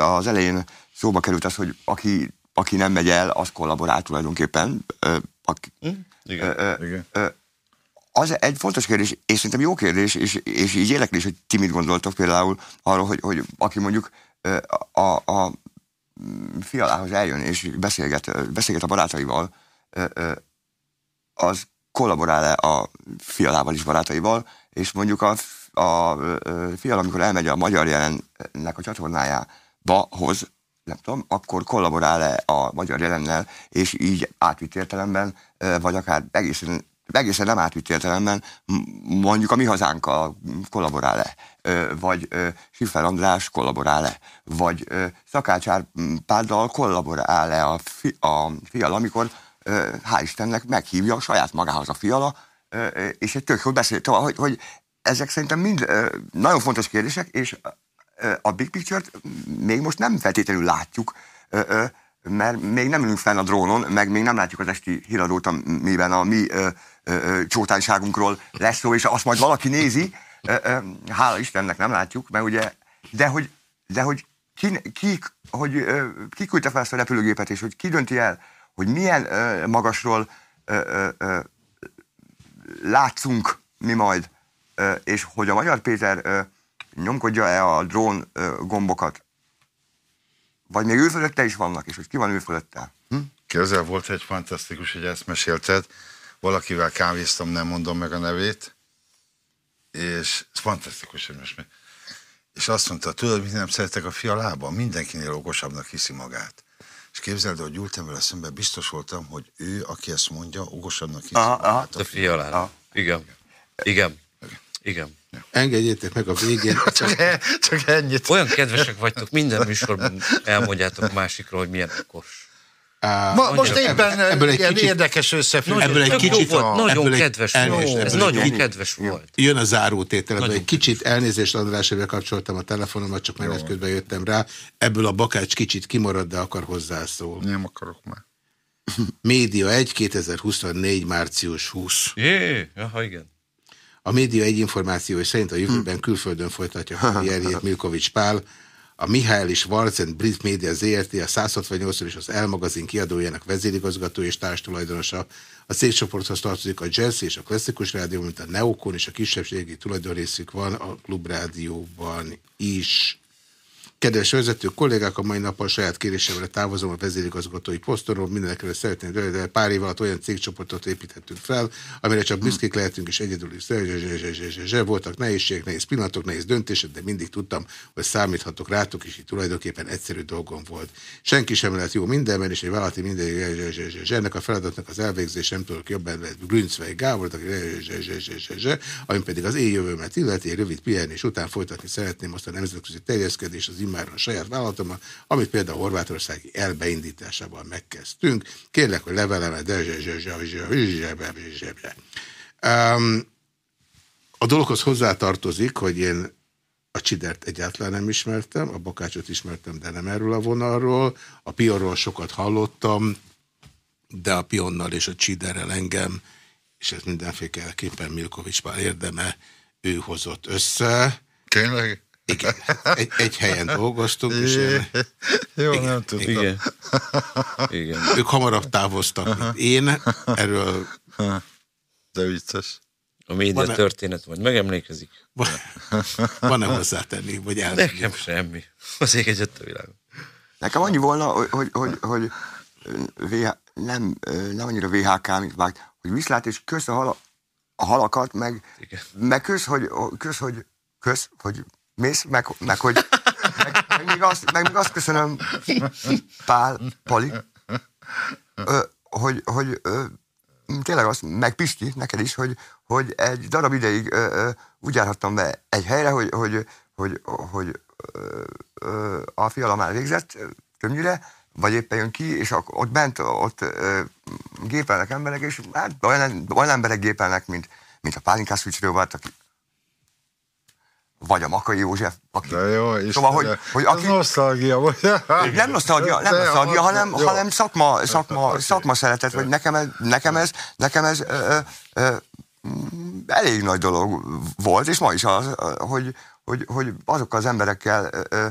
az elején szóba került az, hogy aki, aki nem megy el, az kollaborál tulajdonképpen. Aki, Igen. ö, ö, Igen. ö, az egy fontos kérdés, és szerintem jó kérdés, és, és így érdeklés, hogy ti mit gondoltok például arról, hogy, hogy aki mondjuk a, a, fialához eljön és beszélget, beszélget a barátaival, az kollaborál-e a fialával is barátaival, és mondjuk a, a, fiala, amikor elmegy a magyar jelennek a csatornájába, hoz, nem tudom, akkor kollaborál-e a magyar jelennel, és így átvitt értelemben, vagy akár egészen, egészen nem átvitt értelemben, mondjuk a mi hazánkkal kollaborál-e, vagy Siffer András kollaborál-e, vagy Szakácsár Páddal kollaborál-e a, fi, a fiala, amikor hál' Istennek meghívja saját magához a fiala, és egy tök jól beszélt, hogy, hogy ezek szerintem mind nagyon fontos kérdések, és a big picture-t még most nem feltétlenül látjuk, mert még nem ülünk fenn a drónon, meg még nem látjuk az esti híradót, amiben a mi csótányságunkról lesz szó, és azt majd valaki nézi, hála Istennek nem látjuk, mert ugye, de hogy, de hogy ki, ki, hogy, ki küldte fel ezt a repülőgépet, és hogy ki dönti el, hogy milyen magasról látszunk mi majd, és hogy a Magyar Péter nyomkodja-e a drón gombokat, vagy még ő fölötte is vannak, és hogy ki van ő fölötte. Hm? Közel volt egy fantasztikus, hogy ezt mesélted. Valakivel kávéztam, nem mondom meg a nevét, és ez fantasztikus, hogy most és azt mondta, tudod, mit nem szeretek a fialában? Mindenkinél okosabbnak hiszi magát. És képzeld, hogy ültem vele szemben, biztos voltam, hogy ő, aki ezt mondja, okosabbnak hiszi aha, magát. A, a fialában. Igen. Igen. Igen. Engedjétek meg a végén. csak, csak ennyit. Olyan kedvesek vagytok, minden műsorban elmondjátok másikról, hogy milyen okos. Uh, Ma, most éppen ebből egy ilyen kicsit, érdekes összefüggés. Ebből egy kicsit, volt, nagyon ebből kedves egy, volt. Ez nagyon egy, kedves volt. Jön a zárótétel, ebből egy kicsit elnézést András, hogy kapcsoltam a telefonomat, csak menet közben jöttem rá. Ebből a bakács kicsit kimarad, de akar hozzászól. Nem akarok már. Média 1, 2024. március 20. Jé, aha, igen. A média egy információ szerint a jövőben külföldön folytatja a karrierjét Milkovics Pál, a Mihály és Varcent Brit Media ZRT, a 168 és az Elmagazin kiadójának vezérigazgató és társtulajdonosa. A cégcsoporthoz tartozik a Jazz és a Klasszikus Rádió, mint a Neokon és a kisebbségi tulajdonrészük van a Klubrádióban is. Kedves vezető kollégák, a mai nappal saját kérésemre távozom a vezérigazgatói posztonról. Mindenekre szeretném de pár év alatt olyan cégcsoportot építettünk fel, amire csak büszkék lehetünk, és egyedül is voltak nehézségek, nehéz pillanatok, nehéz döntések, de mindig tudtam, hogy számíthatok rátok, és így tulajdonképpen egyszerű dolgom volt. Senki sem lehet jó mindenben, és egy vállalati minden, ennek a feladatnak az elvégzés nem tudok jobban, mert Grünzweig Gábor, ami pedig az én jövőmet illeti, rövid pihenés után folytatni szeretném azt a nemzetközi terjeszkedés az immáron saját vállalatommal, amit például horvátországi elbeindításával megkezdtünk. Kérlek, hogy levelemet, de a dologhoz hozzátartozik, hogy én a Csidert egyáltalán nem ismertem, a Bakácsot ismertem, de nem erről a vonalról. A Pionról sokat hallottam, de a Pionnal és a Csiderrel engem, és ez mindenféleképpen Milkovics Pál érdeme, ő hozott össze. Tényleg? Igen, egy, egy helyen dolgoztunk, és én... Jó, igen, nem tudom. Igen. igen. Ők hamarabb távoztak, Aha. mint én. Erről... De vicces. A média van történet, vagy megemlékezik? Van-e hozzátenni, vagy el? Nekem semmi. Az ég egyet a világ. Nekem annyi volna, hogy, hogy, hogy, hogy VH, nem, nem annyira VHK, mint vág, hogy viszlát és kösz a, hala, a halakat, meg, meg kösz, hogy, kösz, hogy, kösz, hogy mész, meg, meg hogy meg, meg, még azt, meg még azt köszönöm Pál, Pali, ö, hogy, hogy ö, tényleg azt, meg Pisti, neked is, hogy, hogy egy darab ideig ö, ö, úgy járhattam be egy helyre, hogy, hogy, hogy, hogy ö, ö, a fiala már többnyire, vagy éppen jön ki, és ott bent ott ö, gépelnek emberek, és hát olyan, olyan emberek gépelnek, mint, mint a Pálinkás volt, aki vagy a Makai József. Aki... De jó, Istenem. Szóval, hogy, hogy aki... Ez nosztalgia vagy. Nem nosztalgia, nem nosztalgia, hanem, jó. hanem szakma, szakma, okay. szakma szeretet, hogy nekem ez, nekem ez, nekem ez ö, ö, elég nagy dolog volt, és ma is az, hogy, hogy, hogy azokkal az emberekkel ö,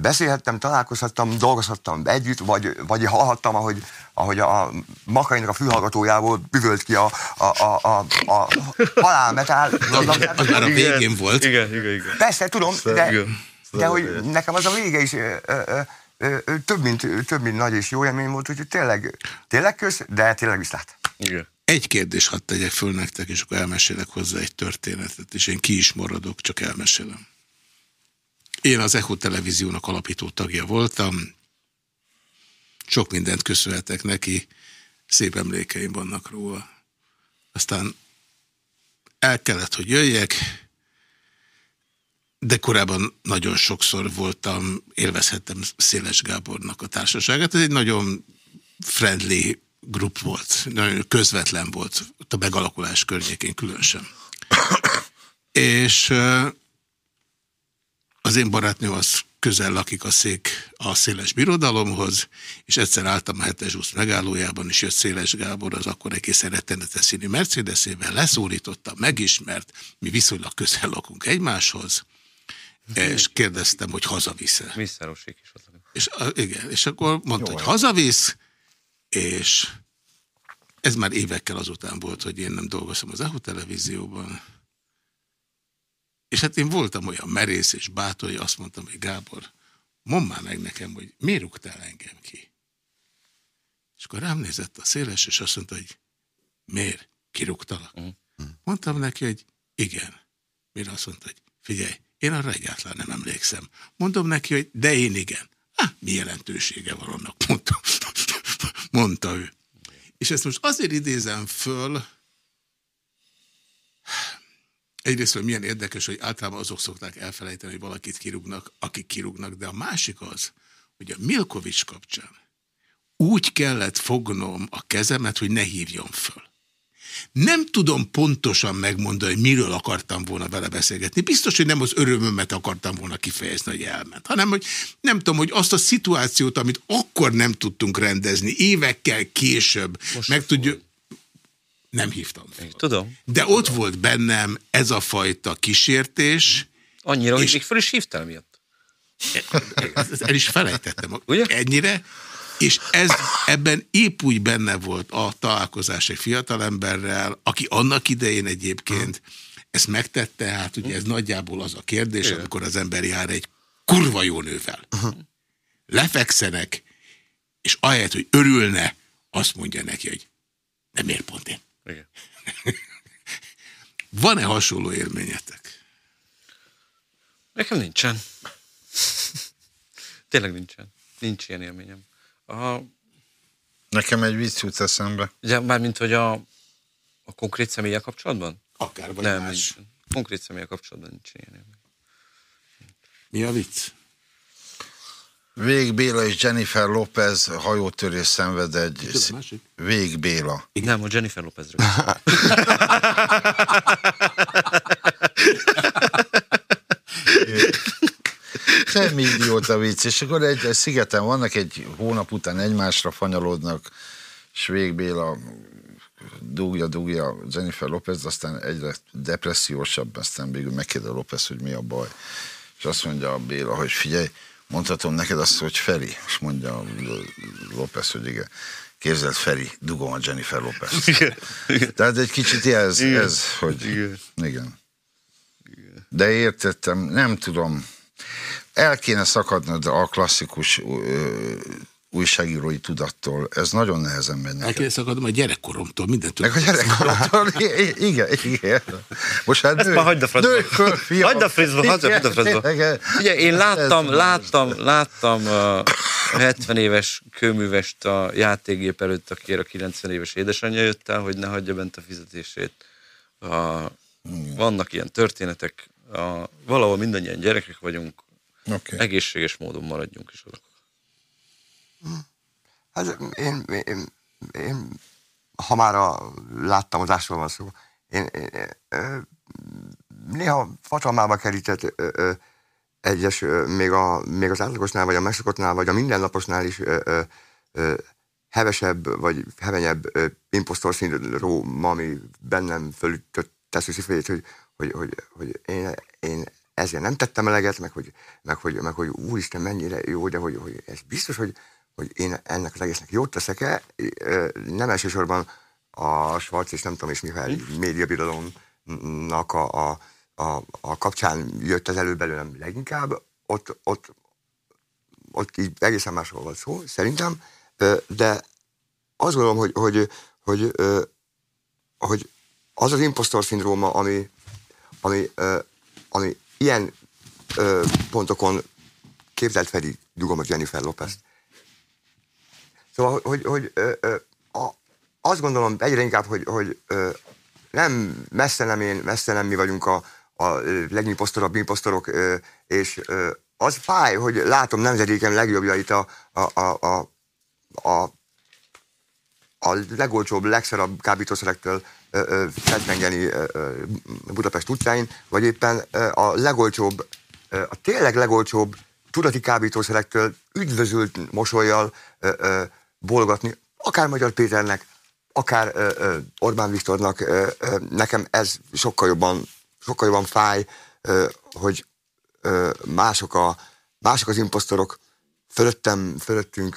beszélhettem, találkozhattam, dolgozhattam együtt, vagy, vagy hallhattam, ahogy, ahogy a Makainak a fülhallgatójából büvölt ki a, a, a, a, a halálmetál. Az már a végén volt. Igen, igen, igen. Persze, tudom, de, de hogy nekem az a vége is ö, ö, ö, több, mint, több, mint nagy és jó élmény volt, úgyhogy tényleg, tényleg kösz, de tényleg viszlát. Igen. Egy kérdés hadd tegyek föl nektek, és akkor elmesélek hozzá egy történetet, és én ki is maradok, csak elmesélem. Én az Echo televíziónak alapító tagja voltam, sok mindent köszönhetek neki, szép emlékeim vannak róla. Aztán el kellett, hogy jöjjek, de korábban nagyon sokszor voltam, élvezhettem Széles Gábornak a társaságát. Ez egy nagyon friendly grup volt, nagyon közvetlen volt a megalakulás környékén különösen. És az én barátnőm az közel lakik a szék a széles birodalomhoz, és egyszer álltam a hetes úsz megállójában, és jött Széles Gábor az akkor egy rettenetes színű Mercedesével, leszólítottam, megismert, mi viszonylag közel lakunk egymáshoz, és kérdeztem, hogy hazavisz-e. Visszárosék is És, a, igen, és akkor mondta, Jó, hogy hazavisz, és ez már évekkel azután volt, hogy én nem dolgoztam az EHU televízióban, és hát én voltam olyan merész és bátor, hogy azt mondtam, hogy Gábor, mondd már meg nekem, hogy miért rúgtál engem ki? És akkor rám nézett a széles, és azt mondta, hogy miért? Kirúgtalak? Uh -huh. Mondtam neki, hogy igen. Mire azt mondta, hogy figyelj, én arra egyáltalán nem emlékszem. Mondom neki, hogy de én igen. Há, mi jelentősége van annak, mondta, mondta ő. És ezt most azért idézem föl, egyrészt, hogy milyen érdekes, hogy általában azok szokták elfelejteni, hogy valakit kirúgnak, akik kirúgnak, de a másik az, hogy a Milkovics kapcsán úgy kellett fognom a kezemet, hogy ne hívjon föl. Nem tudom pontosan megmondani, hogy miről akartam volna vele beszélgetni. Biztos, hogy nem az örömömet akartam volna kifejezni, hogy elment, hanem, hogy nem tudom, hogy azt a szituációt, amit akkor nem tudtunk rendezni, évekkel később, Most meg tudjuk... Nem hívtam fel. Tudom. De ott volt bennem ez a fajta kísértés. Annyira, és... hogy még fel is hívtál miatt. El is felejtettem. Ugye? Ennyire. És ez, ebben épp úgy benne volt a találkozás egy fiatalemberrel, aki annak idején egyébként ezt megtette, hát ugye ez nagyjából az a kérdés, amikor az ember jár egy kurva jó nővel. Lefekszenek, és ahelyett, hogy örülne, azt mondja neki, hogy nem miért pont én. Van-e hasonló élményetek? Nekem nincsen. Tényleg nincsen. Nincs ilyen élményem. A... Nekem egy vicc jut eszembe. Ugye, mármint, hogy a, a konkrét személye kapcsolatban? Akár vagy Nem, más. Nincs. Konkrét személye kapcsolatban nincs ilyen élmény. Mi a vicc? Vég Béla és Jennifer Lopez hajótörés szenved egy... Vég Béla. Nem, a Jennifer Lopezről. Semmi idióta vicc. És akkor egy, egy szigeten vannak, egy hónap után egymásra fanyalodnak, és Vég Béla dugja, dugja Jennifer Lopez, aztán egyre depressziósabb, aztán végül megkérdezi Lopez, hogy mi a baj. És azt mondja a Béla, hogy figyelj, mondhatom neked azt, hogy Feri, és mondja López, hogy igen. Képzeld, Feri, dugom a Jennifer Lopez. Tehát egy kicsit ez, ez hogy igen. igen. De értettem, nem tudom. El kéne szakadnod a klasszikus újságírói tudattól. Ez nagyon nehezen megy neked. El szakadom a gyerekkoromtól, mindentől. Meg a gyerekkoromtól, igen, igen. Most hát nő, már hagyd a francba. Hagyd a francba, hagyd a francba. Ugye, én láttam, láttam, láttam a 70 éves kőművest a játékgép előtt, akire a 90 éves édesanyja jött el, hogy ne hagyja bent a fizetését. A, vannak ilyen történetek, a, valahol mindannyian gyerekek vagyunk, okay. egészséges módon maradjunk is azok. Hát én, én, én ha már a, láttam az ásról van szó, én, én, én néha fatalmába kerített ö, ö, egyes, ö, még, a, még az átlagosnál, vagy a megszokottnál, vagy a mindennaposnál is ö, ö, ö, hevesebb, vagy hevenyebb ö, impostor szindróm, ami bennem fölütött teszi hogy, hogy, hogy, hogy, hogy én, én ezért nem tettem eleget, meg hogy, meg hogy, meg hogy úristen mennyire jó, de hogy, hogy ez biztos, hogy, hogy én ennek az egésznek jót teszek-e, nem elsősorban a Schwarz és nem tudom és Mihály médiabirodalomnak a, a, a, a kapcsán jött az elő belőlem leginkább, ott, ott, ott így egészen másról volt szó, szerintem, de azt gondolom, hogy, hogy, hogy, hogy az az impostor szindróma, ami, ami, ami ilyen pontokon képzelt Feri dugom a Jennifer Lopez-t, Szóval, hogy, hogy ö, ö, azt gondolom egyre inkább, hogy, hogy ö, nem messze nem én, messze nem mi vagyunk a, a legimposztorabb imposztorok, és az fáj, hogy látom nemzedékem legjobbjait a, a, a, a, a a legolcsóbb, legszarabb kábítószerektől fetmengeni Budapest utcáin, vagy éppen a legolcsóbb, a tényleg legolcsóbb tudati kábítószerektől üdvözült mosolyjal bolgatni, akár Magyar Péternek, akár Orbán Viktornak, nekem ez sokkal jobban, sokkal jobban fáj, hogy mások, a, mások az imposztorok fölöttem, fölöttünk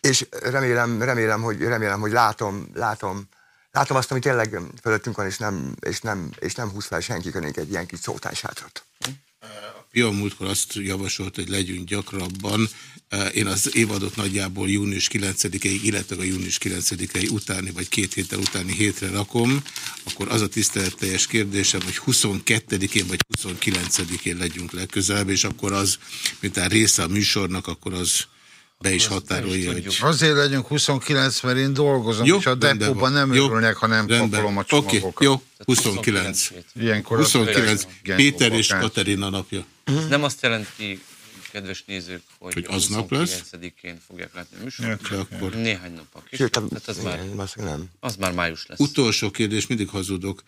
és remélem, remélem, hogy, remélem, hogy látom, látom, látom azt, ami tényleg fölöttünk van, és nem, és nem, és nem húz fel senki egy ilyen kis szótánysátrat. A Pia múltkor azt javasolt, hogy legyünk gyakrabban. Én az évadot nagyjából június 9-ig, illetve a június 9-i utáni, vagy két héttel utáni hétre rakom, akkor az a tiszteletteljes kérdésem, hogy 22-én vagy 29-én legyünk legközelebb, és akkor az, mint a része a műsornak, akkor az be is határolja. Hogy... Azért legyünk 29, mert én dolgozom, jó, és a depóban nem jó, örülnek, ha nem rendben. pakolom a csomagokat. Okay, jó, 29. Ilyenkor 29. Péter és Katerina napja. Nem azt jelenti, kedves nézők, hogy, hogy aznap lesz. 29-én fogják látni a műsort, ja, akkor néhány nap később. Tehát az, már, nem. az már május lesz. Utolsó kérdés, mindig hazudok.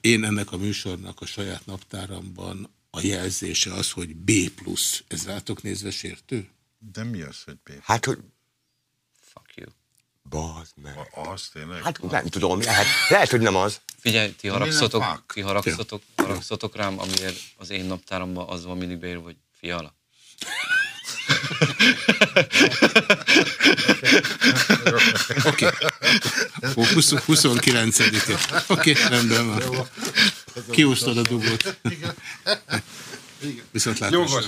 Én ennek a műsornak a saját naptáramban a jelzése az, hogy B+. Ez rátok nézve sértő? De mi az, hogy B? Hát, hogy... Bazd meg. Az tényleg? Hát nem tudom, lehet, lehet, hogy nem az. Figyelj, ti haragszotok, ti haragszotok, haragszotok rám, amiért az én naptáramban az van mindig beírva, hogy fiala. Oké. Okay. 29-e. Oké, okay, rendben van. Kiúsztad a dugót. Viszont látásra.